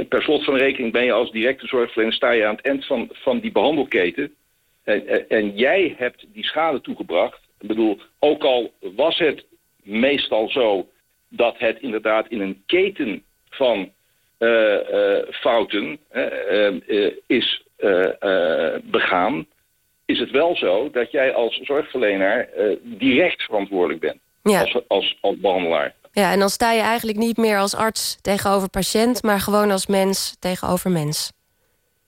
Speaker 7: per slot van rekening ben je als directe zorgverlener... sta je aan het eind van, van die behandelketen. En, en, jij hebt die schade toegebracht. Ik bedoel, ook al was het meestal zo... dat het inderdaad in een keten van uh, uh, fouten uh, is begaan... is het wel zo dat jij als zorgverlener direct verantwoordelijk bent. Ja. Als, als, als behandelaar.
Speaker 4: Ja, en dan sta je eigenlijk niet meer als arts tegenover patiënt... maar gewoon als mens tegenover mens.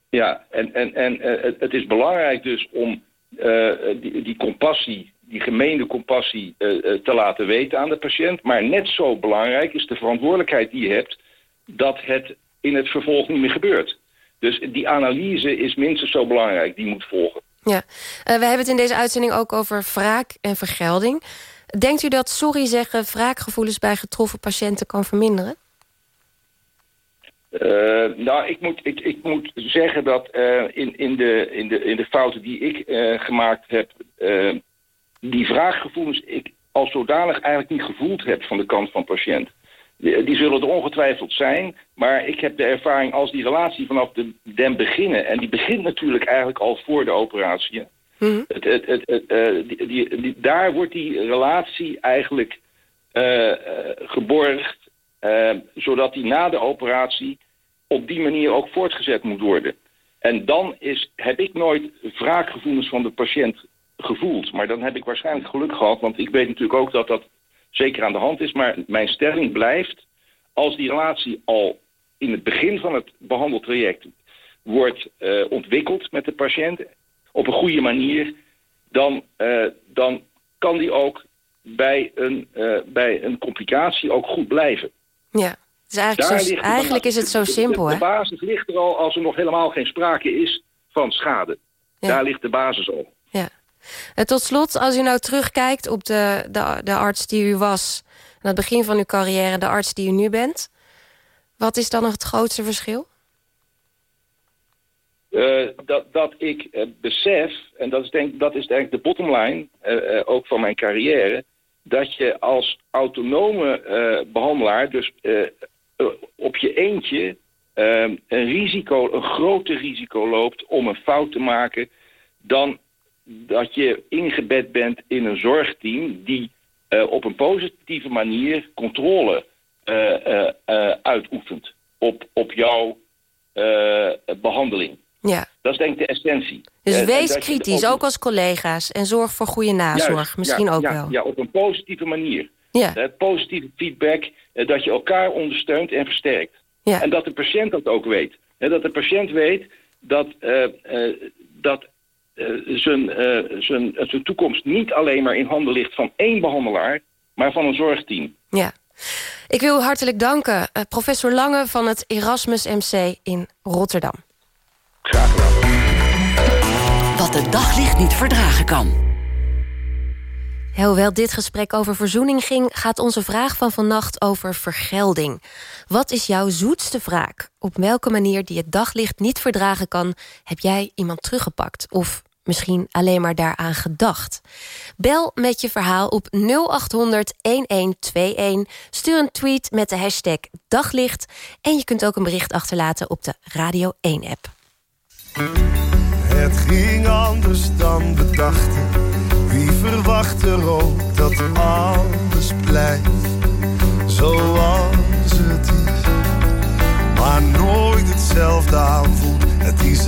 Speaker 7: Ja, en, en, en het is belangrijk dus om uh, die, die compassie, die gemeende compassie uh, te laten weten aan de patiënt. Maar net zo belangrijk is de verantwoordelijkheid die je hebt... dat het in het vervolg niet meer gebeurt. Dus die analyse is minstens zo belangrijk, die moet volgen.
Speaker 4: Ja, we hebben het in deze uitzending ook over wraak en vergelding. Denkt u dat sorry zeggen wraakgevoelens bij getroffen patiënten kan verminderen?
Speaker 7: Uh, nou, ik moet, ik, ik moet zeggen dat uh, in, in, de, in, de, in de fouten die ik gemaakt heb... die vraaggevoelens ik als zodanig eigenlijk niet gevoeld heb van de kant van patiënt. Die, die, zullen er ongetwijfeld zijn, maar ik heb de ervaring als die relatie vanaf de, den beginnen... en die begint natuurlijk eigenlijk al voor de operatie... Mhm. het, het, het, uh, die, die, daar wordt die relatie eigenlijk uh, geborgd... zodat die na de operatie op die manier ook voortgezet moet worden. En dan is, heb ik nooit wraakgevoelens van de patiënt gevoeld. Maar dan heb ik waarschijnlijk geluk gehad, want ik weet natuurlijk ook dat dat zeker aan de hand is. Maar mijn stelling blijft, als die relatie al in het begin van het behandeltraject wordt uh, ontwikkeld met de patiënt op een goede manier... dan, uh, dan kan die ook bij een, eh, bij een complicatie ook goed blijven.
Speaker 4: Ja, dus eigenlijk, zo, eigenlijk is het zo simpel.
Speaker 7: De,
Speaker 4: hè?
Speaker 7: basis ligt er al als er nog helemaal geen sprake is van schade. Daar ligt de basis al.
Speaker 4: Ja. En tot slot, als u nou terugkijkt op de, de, de arts die u was... aan het begin van uw carrière, de arts die u nu bent... wat is dan nog het grootste verschil?
Speaker 7: Uh, dat, dat ik uh, besef, en dat is, denk, dat is denk de bottom line, uh, ook van mijn carrière... dat je als autonome behandelaar, dus op je eentje... een risico, een groter risico loopt om een fout te maken... dan dat je ingebed bent in een zorgteam... die op een positieve manier controle uitoefent op, op jouw behandeling.
Speaker 4: Ja.
Speaker 7: Dat is denk ik de essentie.
Speaker 4: Dus wees kritisch, ook... als collega's. En zorg voor goede nazorg, misschien ook
Speaker 7: ja,
Speaker 4: wel.
Speaker 7: Ja, op een positieve manier.
Speaker 4: Ja.
Speaker 7: Positieve feedback, dat je elkaar ondersteunt en versterkt.
Speaker 4: Ja.
Speaker 7: En dat de patiënt dat ook weet. Dat de patiënt weet dat, dat zijn, zijn, zijn toekomst niet alleen maar in handen ligt van één behandelaar, maar van een zorgteam.
Speaker 4: Ja. Ik wil u hartelijk danken, professor Lange van het Erasmus MC in Rotterdam.
Speaker 7: Graag gedaan.
Speaker 3: Wat het daglicht niet verdragen kan.
Speaker 4: hoewel dit gesprek over verzoening ging... gaat onze vraag van vannacht over vergelding. Wat is jouw zoetste wraak? Op welke manier die het daglicht niet verdragen kan... heb jij iemand teruggepakt? Of misschien alleen maar daaraan gedacht? Bel met je verhaal op 0800-1121. Stuur een tweet met de hashtag daglicht... en je kunt ook een bericht achterlaten op de Radio 1-app.
Speaker 8: Het ging anders dan we dachten. Wie verwacht er ook dat alles blijft zoals het is. Maar nooit hetzelfde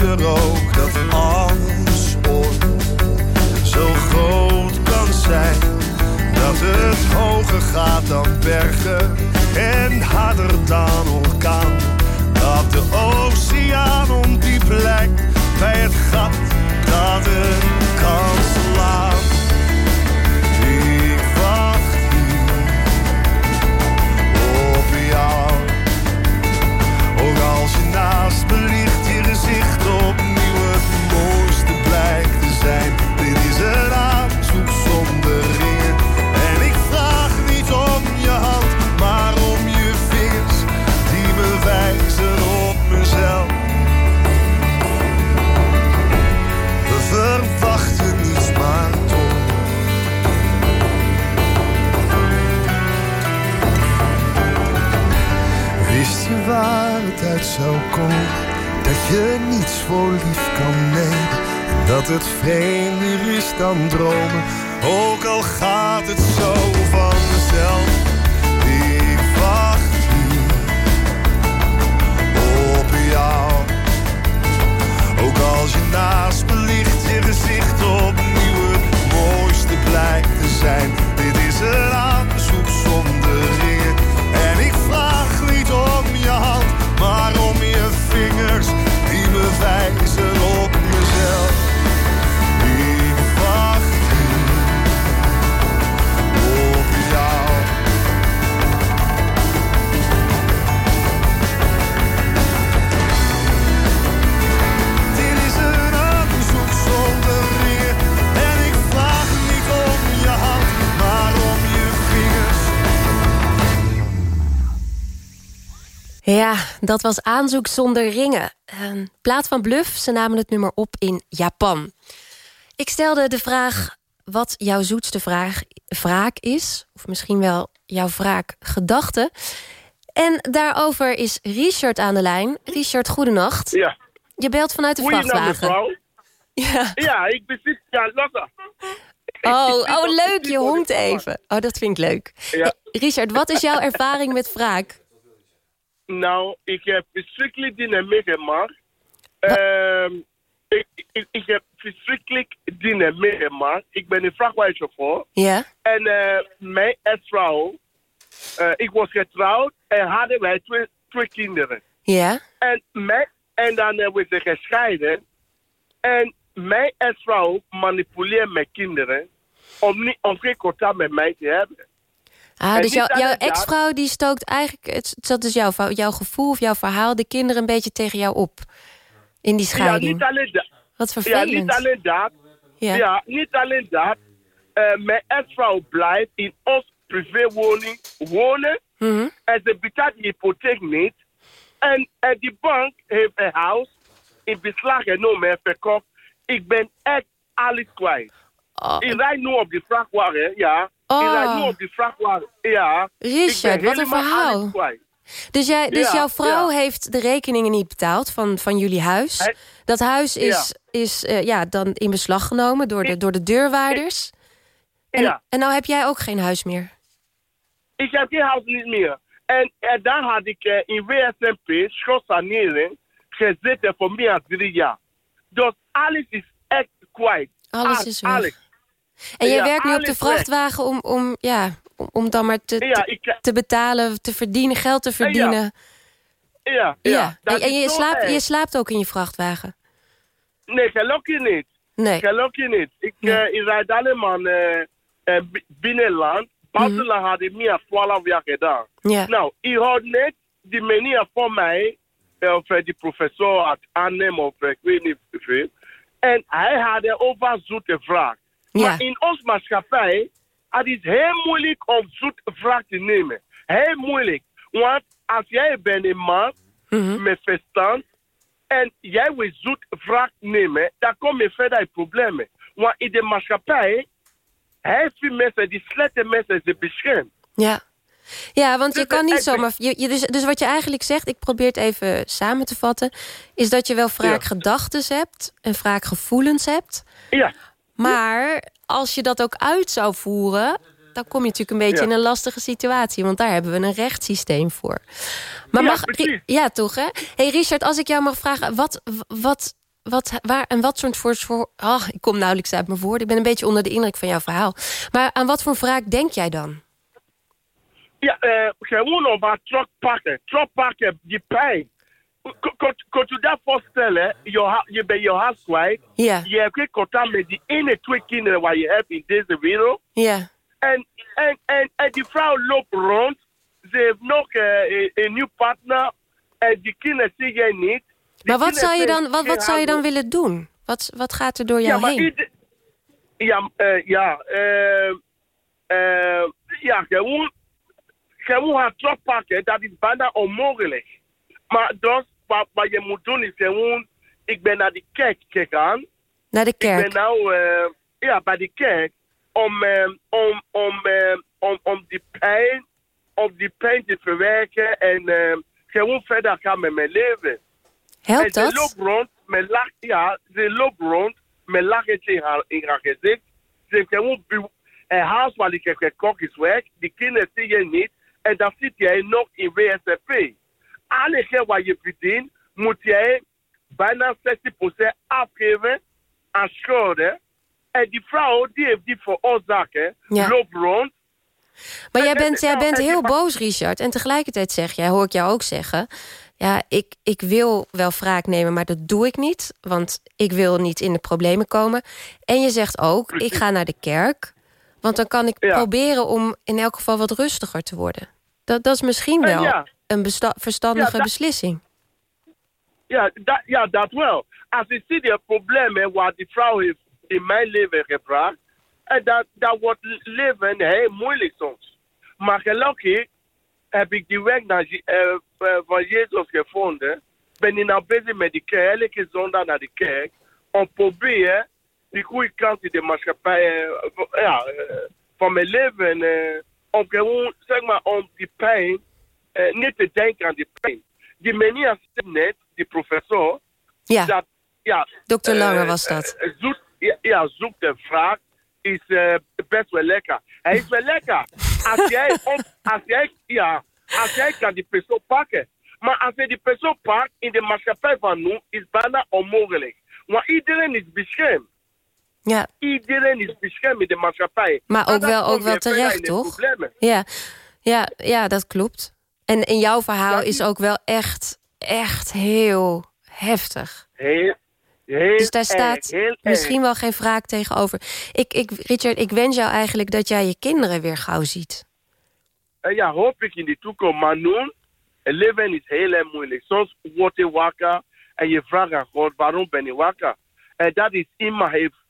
Speaker 8: er ook dat alles ooit zo groot kan zijn? Dat het hoger gaat dan bergen en harder dan orkaan. Dat de oceaan ondiep lijkt bij het gat dat een kan slaan. Ik wacht hier op jou. Ook als je naast me ligt, Dit is een aanzoek zonder ringen. En ik vraag niet om je hand, maar om je vingers die me wijzen op mezelf. We verwachten niets, maar toch. Wist je waar het uit zou komen? Dat je niets voor lief kan nemen. Dat het vreemder is dan dromen. Ook al gaat het zo vanzelf. Ik wacht hier op jou. Ook als je naast me ligt, je gezicht opnieuw het mooiste blijkt te zijn. Dit is een aanzoek zonder ringen. En ik vraag niet om je hand, maar om je vingers die me wijzen op mezelf.
Speaker 4: Ja, dat was Aanzoek zonder ringen. Een plaat van Bluff, ze namen het nummer op in Japan. Ik stelde de vraag wat jouw zoetste vraag, wraak is. Of misschien wel jouw wraakgedachte. En daarover is Richard aan de lijn. Richard, goedenacht.
Speaker 9: Ja.
Speaker 4: Je belt vanuit de vrachtwagen.
Speaker 9: Ja. ja, ik bezit ja, Lotte.
Speaker 4: Oh, oh, leuk, je hongt even. Oh, dat vind ik leuk. Ja. Richard, wat is jouw ervaring met wraak?
Speaker 9: Nou, ik heb verschrikkelijk dingen meegemaakt. Ik, ik, ik, heb verschrikkelijk dingen meegemaakt. Ik ben een vrachtwagenchauffeur.
Speaker 4: Ja.
Speaker 9: En uh, mijn ex-vrouw, uh, ik was getrouwd en hadden wij twee, twee kinderen.
Speaker 4: Ja.
Speaker 9: En, mijn, en dan we zijn gescheiden. En mijn ex-vrouw manipuleert mijn kinderen om, niet, om geen contact met mij te hebben.
Speaker 4: Ah, dus jou, jouw ex-vrouw die stookt eigenlijk, het, dat is jouw, jouw gevoel of jouw verhaal, de kinderen een beetje tegen jou op. In die scheiding.
Speaker 9: Ja, niet alleen dat.
Speaker 4: Wat vervelend.
Speaker 9: Ja, niet alleen dat. Ja, ja niet alleen dat. Uh, mijn ex-vrouw blijft in ons privéwoning wonen.
Speaker 4: Mm -hmm.
Speaker 9: En ze betaalt de hypotheek niet. En, en die bank heeft een huis in beslag genomen en verkocht. Ik ben echt alles kwijt.
Speaker 4: Oh.
Speaker 9: Ik rijd nu op die vrachtwagen, ja.
Speaker 4: Oh.
Speaker 9: Ik rijd nu op die vrachtwagen, ja.
Speaker 4: Richard, wat een verhaal. Dus, jij, dus
Speaker 9: ja,
Speaker 4: jouw vrouw
Speaker 9: ja.
Speaker 4: heeft de rekeningen niet betaald van, van jullie huis. Dat huis is, ja. is uh, ja, dan in beslag genomen door de, door de deurwaarders. En, en nou heb jij ook geen huis meer.
Speaker 9: Ik heb geen huis niet meer. En, en dan had ik uh, in WSMP, schoolsanering, gezeten voor meer dan drie jaar. Dus alles is echt kwijt.
Speaker 4: Alles is weg.
Speaker 9: Alles.
Speaker 4: En jij
Speaker 9: Ja,
Speaker 4: werkt nu op de vrachtwagen om, om, ja, om, dan maar te,
Speaker 9: Ja,
Speaker 4: te,
Speaker 9: ik,
Speaker 4: te betalen, te verdienen, geld te verdienen.
Speaker 9: ja, ja.
Speaker 4: En, je, slaapt, je slaapt ook in je vrachtwagen?
Speaker 9: Nee, gelukkig niet.
Speaker 4: Nee.
Speaker 9: Gelukkig niet. Ik,
Speaker 4: Nee.
Speaker 9: uh, ik rijd alleen maar uh, uh, binnenland. Buitenland had ik meer dan 12 jaar gedaan.
Speaker 4: Ja.
Speaker 9: Nou, ik had net die meneer voor mij, eh, of eh, die professor uit Arnhem of eh, ik weet niet veel. En hij had over zoete vraag.
Speaker 4: Ja.
Speaker 9: Maar in ons maatschappij, het is heel moeilijk om zoete vraag te nemen. Heel moeilijk. Want als jij bent een man
Speaker 4: Mhm.
Speaker 9: met verstand en jij wil zoet vraag nemen, dan kom je verder in problemen. Want in de maatschappij, heel veel mensen, die slechte mensen, ze beschermen.
Speaker 4: Ja. Ja, want je
Speaker 9: Dus
Speaker 4: kan niet zomaar... Je, je, dus, dus wat je eigenlijk zegt, ik probeer het even samen te vatten... is dat je wel vaak gedachten hebt en vaak gevoelens hebt...
Speaker 9: Ja,
Speaker 4: maar als je dat ook uit zou voeren... dan kom je natuurlijk een beetje
Speaker 9: Ja.
Speaker 4: in een lastige situatie... want daar hebben we een rechtssysteem voor. Maar
Speaker 9: Ja,
Speaker 4: mag, ja, toch, hè? hey Richard, als ik jou mag vragen... wat, wat, wat, waar, en wat soort voor... voor oh, ik kom nauwelijks uit mijn woorden. Ik ben een beetje onder de indruk van jouw verhaal. Maar aan wat voor wraak denk jij dan?
Speaker 9: ja eh, gewoon over truck pakken. Truck pakken, die pijn. Kunt u dat voorstellen? Je, ha- je bent je huis kwijt.
Speaker 4: Ja,
Speaker 9: Je hebt geen contact met die ene twee kinderen waar je hebt in deze wereld.
Speaker 4: ja.
Speaker 9: En, en, en, en die vrouw loopt rond. Ze heeft nog eh, een, nieuw partner. En die kinderen zie jij niet. Die
Speaker 4: Maar wat zou je dan, wat, wat zou je dan willen doen? Wat, wat gaat er door
Speaker 9: Ja,
Speaker 4: jou
Speaker 9: maar
Speaker 4: heen?
Speaker 9: ja, eh, ja, eh, eh, ja, gewoon, gewoon haar trap pakken, dat is bijna onmogelijk. Maar dus, wat, wat je moet doen is gewoon, ik ben naar die kerk gegaan.
Speaker 4: Naar de
Speaker 9: Ik ben
Speaker 4: kerk.
Speaker 9: nou, eh, ja, bij die kerk, om, om, om, eh, om, om die pijn, om die pijn te verwerken en eh, gewoon verder gaan met mijn leven.
Speaker 4: Helpt
Speaker 9: En ze
Speaker 4: dat?
Speaker 9: loopt rond, met lach, ja, ze loopt rond, met lachetje in haar, in haar gezicht. Ze heeft gewoon een huis waar ik gekocht is weg. Die kinderen zie je niet. En dan zit jij nog in WSFP. Je verdient, moet jij bijna 60% afgeven aan schulden. En die vrouw, die heeft die
Speaker 4: Ja.
Speaker 9: loopt rond.
Speaker 4: Maar jij
Speaker 9: en-
Speaker 4: bent, jij
Speaker 9: en-
Speaker 4: bent
Speaker 9: en-
Speaker 4: heel boos, Richard. En tegelijkertijd zeg jij, hoor ik jou ook zeggen... ja, ik, ik wil wel wraak nemen, maar dat doe ik niet. Want ik wil niet in de problemen komen. En je zegt ook, ik ga naar de kerk. Want dan kan ik
Speaker 9: Ja.
Speaker 4: proberen om in elk geval wat rustiger te worden. Dat, dat is misschien
Speaker 9: Eh,
Speaker 4: wel
Speaker 9: ja.
Speaker 4: een verstandige
Speaker 9: Ja, dat-
Speaker 4: beslissing.
Speaker 9: Ja, dat, ja, dat wel. Als je ziet de problemen wat die vrouw heeft in mijn leven gebracht, en dat, dat wordt leven heel moeilijk soms. Maar gelukkig, heb ik die weg naar, eh, eh, van Jezus gevonden. Ben ik nou bezig met die kerk, elke zondag naar de kerk. Om proberen die goede kant in de maatschappij eh, ja, eh, van mijn leven. Eh, om gewoon, zeg maar, om die pijn, eh, niet te denken aan die pijn. Die meneer zei net, die professor,
Speaker 4: Ja,
Speaker 9: dat, ja,
Speaker 4: dokter Lange
Speaker 9: eh,
Speaker 4: was dat.
Speaker 9: eh, zoek, ja, ja, zoek de vraag is eh, best wel lekker. Hij is wel lekker. Als jij, op, als jij, ja, als jij kan die persoon pakken. Maar als je die persoon pakt in de maatschappij van nu, is bijna onmogelijk. Want iedereen is beschermd.
Speaker 4: Ja,
Speaker 9: Iedereen is beschermd in de maatschappij.
Speaker 4: Maar ook wel- ook wel terecht,
Speaker 9: in
Speaker 4: toch? ja, ja, ja dat klopt. En, en jouw verhaal
Speaker 9: Ja,
Speaker 4: is ook wel echt, echt heel heftig.
Speaker 9: Heel, heel
Speaker 4: Dus daar
Speaker 9: erg,
Speaker 4: staat
Speaker 9: heel erg.
Speaker 4: misschien wel geen wraak tegenover. Ik, ik, Richard, ik wens jou eigenlijk dat jij je kinderen weer gauw ziet.
Speaker 9: En ja, hoop ik in de toekomst. Maar nu, het leven is heel erg moeilijk. Soms word je wakker en je vraagt aan God, waarom ben je wakker? En dat is in mijn heeft.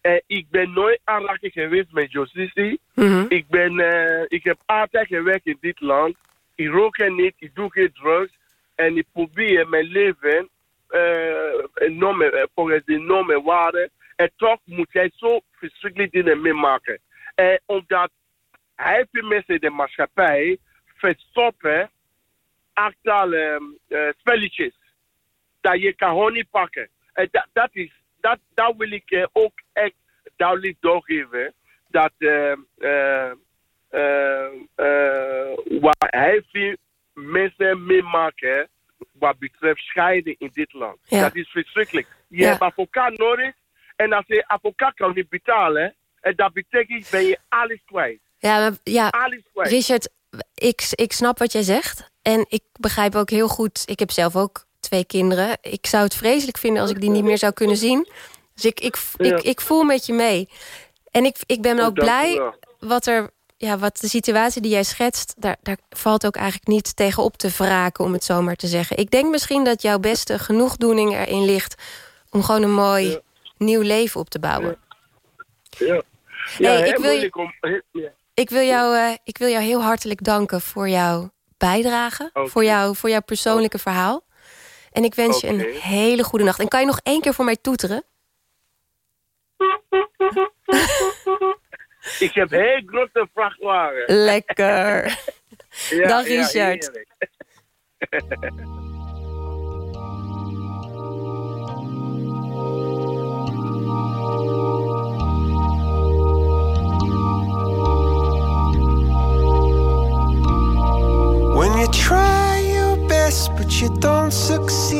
Speaker 9: En ik ben nooit aanraking geweest met justitie.
Speaker 4: Mhm.
Speaker 9: Ik, ben, eh, ik heb altijd gewerkt in dit land. Ik rook niet, ik doe geen drugs. En ik probeer mijn leven eh, enorme, eh, volgens de enorme waarden. En toch moet jij zo verschrikkelijke dingen meemaken. En omdat hij veel mensen in de maatschappij verstoppen achter ehm, eh, spelletjes. Dat je kan gewoon niet pakken. En dat, dat, is, dat, dat wil ik eh, ook duidelijk doorgeven. Dat eh, eh, eh, wat hij veel mensen meemaken wat betreft scheiden in dit land.
Speaker 4: Ja.
Speaker 9: Dat is verschrikkelijk. Je
Speaker 4: Ja.
Speaker 9: hebt advocaat nodig. En als je advocaat kan niet betalen, en dat betekent ben je alles kwijt.
Speaker 4: Ja, maar, ja
Speaker 9: Alles kwijt.
Speaker 4: Richard, ik, ik snap wat jij zegt. En ik begrijp ook heel goed... Ik heb zelf ook twee kinderen. Ik zou het vreselijk vinden als ik die niet meer zou kunnen zien. Dus ik, ik,
Speaker 9: Ja.
Speaker 4: ik, ik voel met je mee. En ik, ik ben ook blij wat er... Ja, wat de situatie die jij schetst, daar, daar valt ook eigenlijk niet tegen op te wraken, om het zo maar te zeggen. Ik denk misschien dat jouw beste genoegdoening erin ligt om gewoon een mooi nieuw leven op te bouwen.
Speaker 9: Ja.
Speaker 4: Hey, ik wil je-
Speaker 9: om...
Speaker 4: Ik wil jou, eh, ik wil jou heel hartelijk danken voor jouw bijdrage. Voor, jou, voor jouw persoonlijke verhaal. En ik wens je een hele goede nacht. En kan je nog één keer voor mij toeteren?
Speaker 9: Ik heb heel grote vrachtwagen.
Speaker 4: Lekker.
Speaker 9: Ja,
Speaker 4: Dag, Richard.
Speaker 10: When you try your best but you don't succeed.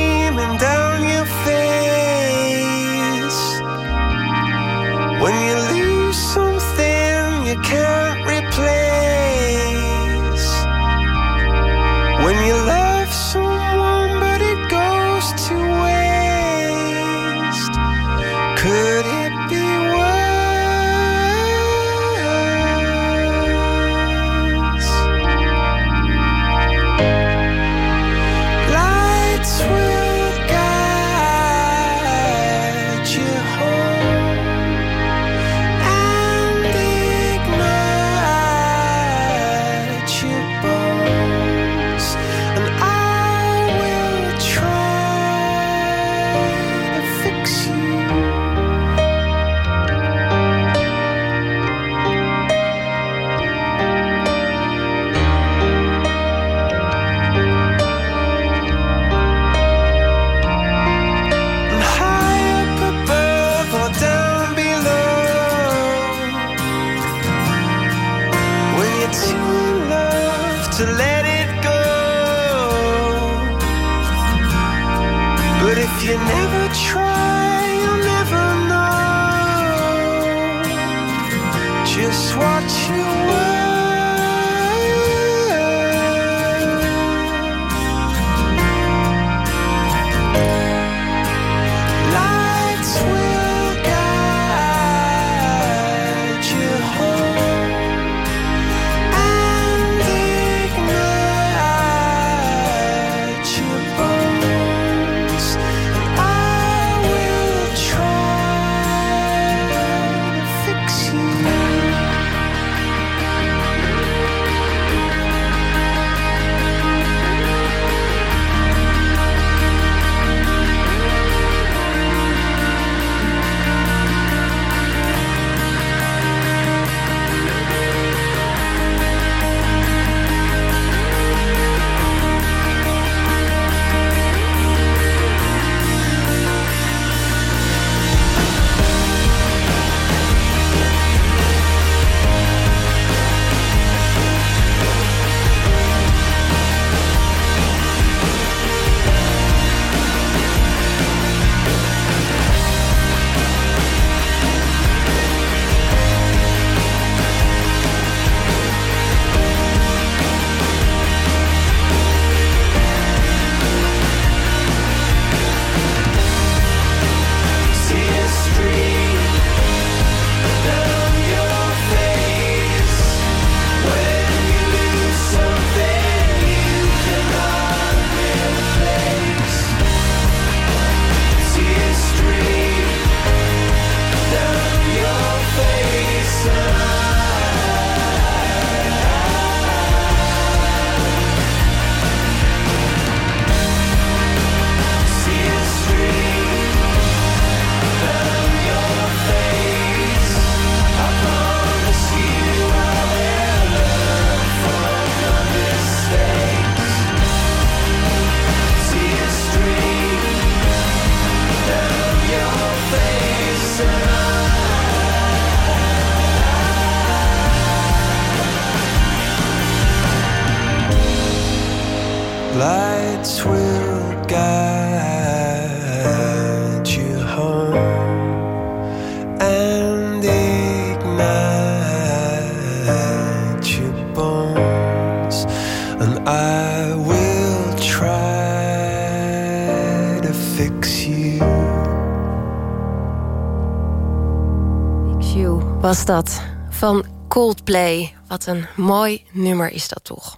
Speaker 4: was dat van Coldplay. Wat een mooi nummer is dat toch.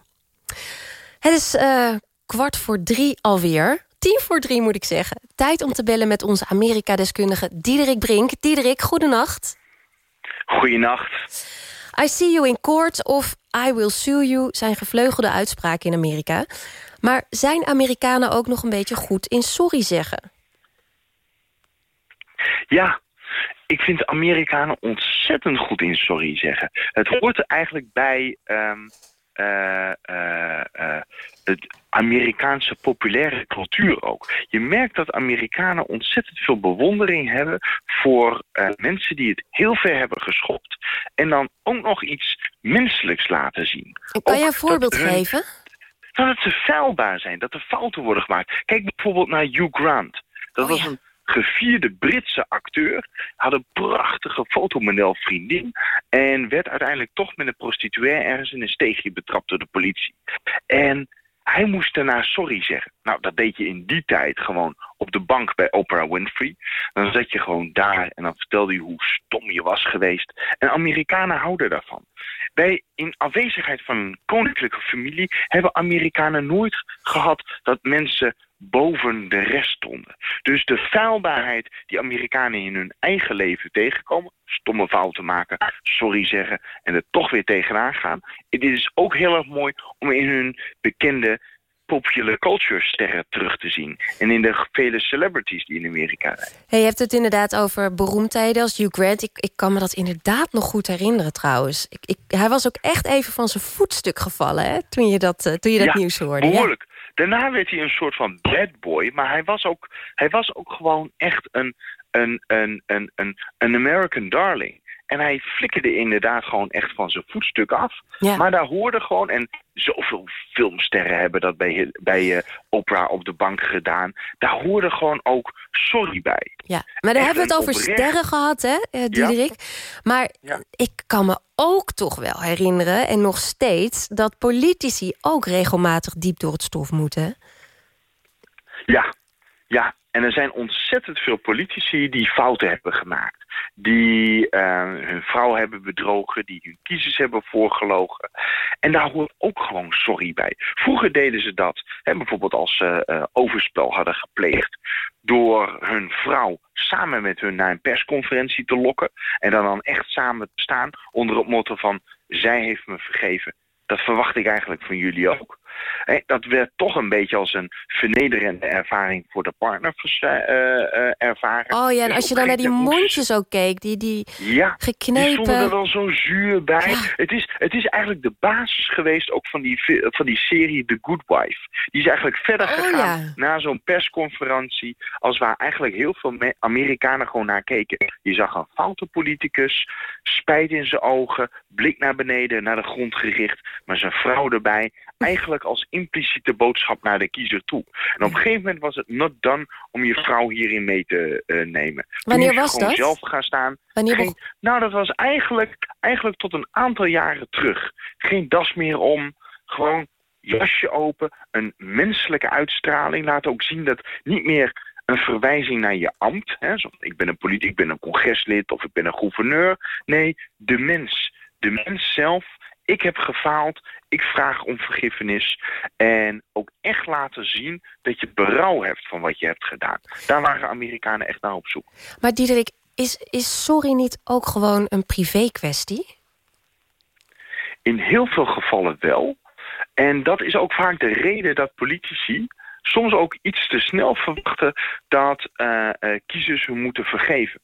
Speaker 4: Het is eh, kwart voor drie alweer. Tien voor drie moet ik zeggen. Tijd om te bellen met onze Amerika-deskundige Diederik Brink. Diederik, goedenacht.
Speaker 11: Goedenacht.
Speaker 4: I see you in court of I will sue you... zijn gevleugelde uitspraken in Amerika. Maar zijn Amerikanen ook nog een beetje goed in sorry zeggen?
Speaker 11: Ja, ik vind Amerikanen ontzettend goed in sorry zeggen. Het hoort er eigenlijk bij um, uh, uh, uh, het Amerikaanse populaire cultuur ook. Je merkt dat Amerikanen ontzettend veel bewondering hebben... voor mensen die het heel ver hebben geschopt... en dan ook nog iets menselijks laten zien.
Speaker 4: Kan je een voorbeeld
Speaker 11: hun,
Speaker 4: geven?
Speaker 11: Dat ze feilbaar zijn, dat er fouten worden gemaakt. Kijk bijvoorbeeld naar Hugh Grant. Dat
Speaker 4: Oh,
Speaker 11: was
Speaker 4: ja.
Speaker 11: een gevierde Britse acteur. Had een prachtige fotomodel vriendin. En werd uiteindelijk toch met een prostituee ergens in een steegje betrapt door de politie. En hij moest daarna sorry zeggen. Nou, dat deed je in die tijd gewoon op de bank bij Oprah Winfrey. Dan zat je gewoon daar en dan vertelde je hoe stom je was geweest. En Amerikanen houden daarvan. Bij, in afwezigheid van een koninklijke familie hebben Amerikanen nooit gehad dat mensen boven de rest stonden. Dus de feilbaarheid die Amerikanen in hun eigen leven tegenkomen, stomme fouten maken, sorry zeggen en er toch weer tegenaan gaan. Het is ook heel erg mooi om in hun bekende popular culture sterren terug te zien. En in de vele celebrities die in Amerika zijn.
Speaker 4: Hey, je hebt het inderdaad over beroemdheden als Hugh Grant. Ik, ik kan me dat inderdaad nog goed herinneren trouwens. Ik, ik, hij was ook echt even van zijn voetstuk gevallen hè, toen je dat, uh, toen je dat
Speaker 11: ja,
Speaker 4: nieuws hoorde.
Speaker 11: behoorlijk. Ja. Daarna werd hij een soort van bad boy, maar hij was ook, hij was ook gewoon echt een, een, een, een, een, een American darling. En hij flikkerde inderdaad gewoon echt van zijn voetstuk af.
Speaker 4: Ja.
Speaker 11: Maar daar hoorde gewoon, en zoveel filmsterren hebben dat bij, bij uh, Oprah op de bank gedaan. Daar hoorde gewoon ook sorry bij.
Speaker 4: Ja, maar daar hebben we het over oprecht. sterren gehad, hè, uh, Diederik. Ja. Maar ja. ik kan me ook toch wel herinneren, en nog steeds... dat politici ook regelmatig diep door het stof moeten.
Speaker 11: Ja, ja. En er zijn ontzettend veel politici die fouten hebben gemaakt die uh, hun vrouw hebben bedrogen, die hun kiezers hebben voorgelogen. En daar hoort ook gewoon sorry bij. Vroeger deden ze dat, hè, bijvoorbeeld als ze uh, overspel hadden gepleegd, door hun vrouw samen met hun naar een persconferentie te lokken en dan, dan echt samen te staan onder het motto van zij heeft me vergeven. Dat verwacht ik eigenlijk van jullie ook. Dat werd toch een beetje als een vernederende ervaring voor de partner uh, uh, ervaren.
Speaker 4: Oh ja, en als je dan naar die mondjes ook keek, die, die
Speaker 11: ja,
Speaker 4: geknepen...
Speaker 11: die stonden er wel zo zuur bij. Ja. Het, is, het is eigenlijk de basis geweest ook van die, van die serie The Good Wife. Die is eigenlijk verder
Speaker 4: oh,
Speaker 11: gegaan
Speaker 4: ja.
Speaker 11: na zo'n persconferentie... als waar eigenlijk heel veel Amerikanen gewoon naar keken. Je zag een foute politicus, spijt in zijn ogen... blik naar beneden, naar de grond gericht... maar zijn vrouw erbij, eigenlijk als impliciete boodschap naar de kiezer toe. En op een gegeven moment was het not done om je vrouw hierin mee te uh, nemen.
Speaker 4: Wanneer was dat?
Speaker 11: zelf gaan staan.
Speaker 4: Wanneer
Speaker 11: Geen, nou, dat was eigenlijk, eigenlijk tot een aantal jaren terug. Geen das meer om, gewoon jasje open, een menselijke uitstraling. Laat ook zien dat niet meer een verwijzing naar je ambt. Hè, ik ben een politicus, ik ben een congreslid of ik ben een gouverneur. Nee, de mens. De mens zelf ik heb gefaald, ik vraag om vergiffenis. En ook echt laten zien dat je berouw hebt van wat je hebt gedaan. Daar waren Amerikanen echt naar op zoek.
Speaker 4: Maar Diederik, is, is sorry niet ook gewoon een privé kwestie?
Speaker 11: In heel veel gevallen wel. En dat is ook vaak de reden dat politici soms ook iets te snel verwachten dat uh, uh, kiezers hun moeten vergeven.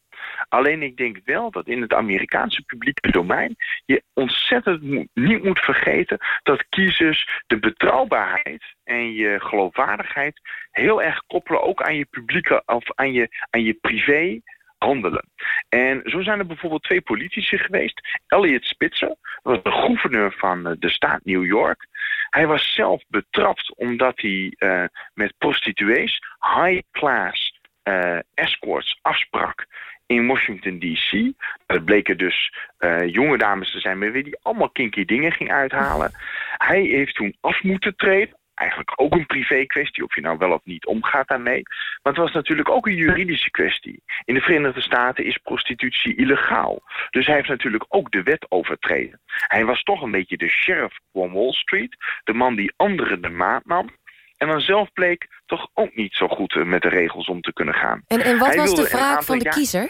Speaker 11: Alleen ik denk wel dat in het Amerikaanse publieke domein je ontzettend niet moet vergeten dat kiezers de betrouwbaarheid en je geloofwaardigheid heel erg koppelen ook aan je publieke of aan je, aan je privé handelen. En zo zijn er bijvoorbeeld twee politici geweest. Elliot Spitzer, was de gouverneur van de staat New York. Hij was zelf betrapt omdat hij uh, met prostituees high-class uh, escorts afsprak in Washington D.C. Dat bleken dus uh, jonge dames te zijn hij allemaal kinky dingen ging uithalen. Hij heeft toen af moeten treden eigenlijk ook een privé kwestie, of je nou wel of niet omgaat daarmee. Maar het was natuurlijk ook een juridische kwestie. In de Verenigde Staten is prostitutie illegaal. Dus hij heeft natuurlijk ook de wet overtreden. Hij was toch een beetje de sheriff van Wall Street, de man die anderen de maat nam. En dan zelf bleek toch ook niet zo goed eh, met de regels om te kunnen gaan.
Speaker 4: En, en wat was de vraag van de kiezer?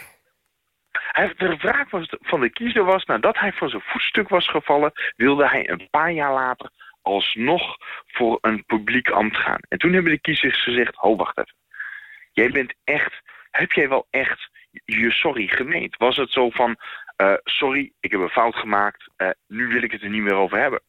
Speaker 11: Hij, de vraag van de kiezer was, nadat hij van zijn voetstuk was gevallen... wilde hij een paar jaar later alsnog voor een publiek ambt gaan. En toen hebben de kiezers gezegd, ho wacht even. Jij bent echt, heb jij wel echt je sorry gemeend? Was het zo van, uh, sorry, ik heb een fout gemaakt, uh, nu wil ik het er niet meer over hebben.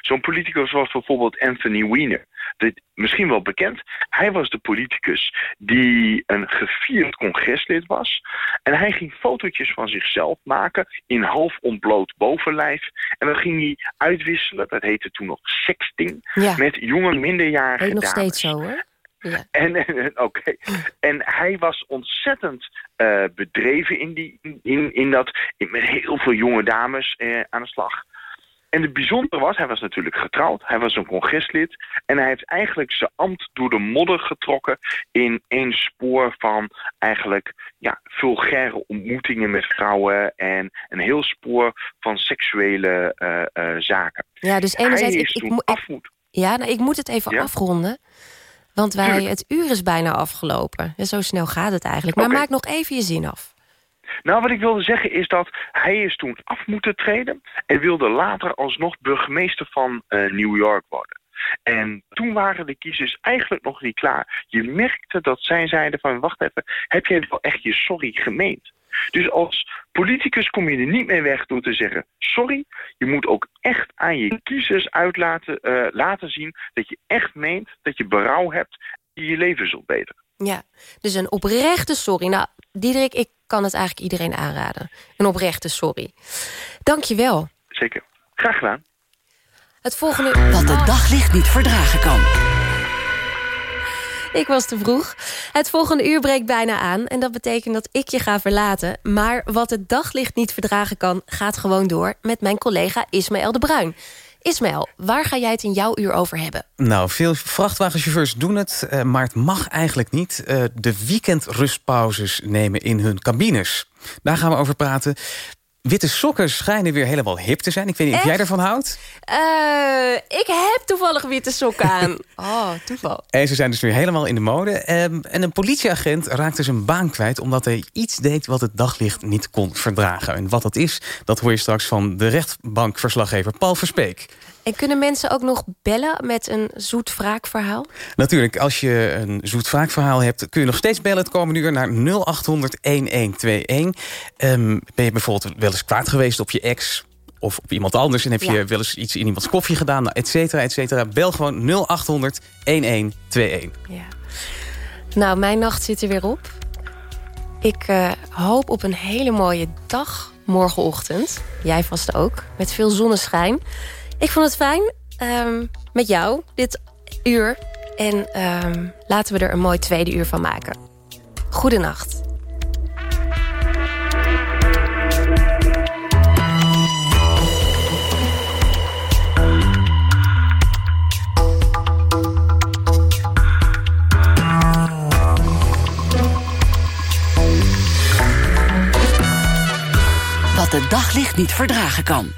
Speaker 11: Zo'n politicus was bijvoorbeeld Anthony Weiner. Dit, misschien wel bekend. Hij was de politicus die een gevierd congreslid was. En hij ging fotootjes van zichzelf maken in half ontbloot bovenlijf. En dan ging hij uitwisselen, dat heette toen nog sexting, met jonge minderjarige
Speaker 4: Heet nog
Speaker 11: dames.
Speaker 4: steeds zo, hoor. Ja.
Speaker 11: En, en, oké. en hij was ontzettend uh, bedreven in, die, in, in dat, met heel veel jonge dames uh, aan de slag. En het bijzondere was, hij was natuurlijk getrouwd, hij was een congreslid... en hij heeft eigenlijk zijn ambt door de modder getrokken... in één spoor van eigenlijk ja, vulgaire ontmoetingen met vrouwen... en een heel spoor van seksuele uh, uh, zaken.
Speaker 4: Ja, dus enerzijds... Ik, ik, ik, ja, nou, ik moet het even ja? afronden... Want wij, het uur is bijna afgelopen. Ja, zo snel gaat het eigenlijk. Maar okay. maak nog even je zin af.
Speaker 11: Nou, wat ik wilde zeggen is dat hij is toen af moeten treden... en wilde later alsnog burgemeester van uh, New York worden. En toen waren de kiezers eigenlijk nog niet klaar. Je merkte dat zij zeiden van, wacht even, heb jij wel echt je sorry gemeend? Dus als politicus kom je er niet mee weg door te zeggen... sorry, je moet ook echt aan je kiezers uitlaten uh, laten zien... dat je echt meent, dat je berouw hebt... en je leven zult beteren.
Speaker 4: Ja, dus een oprechte sorry. Nou, Diederik, ik kan het eigenlijk iedereen aanraden. Een oprechte sorry. Dank je wel.
Speaker 11: Zeker. Graag gedaan.
Speaker 4: Het volgende...
Speaker 3: Wat de daglicht niet verdragen kan.
Speaker 4: Ik was te vroeg. Het volgende uur breekt bijna aan. En dat betekent dat ik je ga verlaten. Maar wat het daglicht niet verdragen kan... gaat gewoon door met mijn collega Ismaël de Bruin. Ismaël, waar ga jij het in jouw uur over hebben?
Speaker 12: Nou, veel vrachtwagenchauffeurs doen het, uh, maar het mag eigenlijk niet. Uh, de weekendrustpauzes nemen in hun cabines. Daar gaan we over praten. Witte sokken schijnen weer helemaal hip te zijn. Ik weet niet
Speaker 4: Echt?
Speaker 12: of jij ervan houdt.
Speaker 4: Uh, ik heb toevallig witte sokken aan. oh, toeval.
Speaker 12: En ze zijn dus weer helemaal in de mode. Um, en een politieagent raakte zijn baan kwijt... omdat hij iets deed wat het daglicht niet kon verdragen. En wat dat is, dat hoor je straks van de rechtbankverslaggever Paul Verspeek.
Speaker 4: En kunnen mensen ook nog bellen met een zoet wraakverhaal?
Speaker 12: Natuurlijk, als je een zoet wraakverhaal hebt... kun je nog steeds bellen het komende uur naar 0800-1121. Um, ben je bijvoorbeeld wel eens kwaad geweest op je ex of op iemand anders... en heb je ja. wel eens iets in iemands koffie gedaan, nou, et cetera, et cetera. Bel gewoon 0800-1121.
Speaker 4: Ja. Nou, mijn nacht zit er weer op. Ik uh, hoop op een hele mooie dag morgenochtend. Jij vast ook, met veel zonneschijn. Ik vond het fijn um, met jou, dit uur. En um, laten we er een mooi tweede uur van maken. Goedenacht.
Speaker 3: Wat de daglicht niet verdragen kan.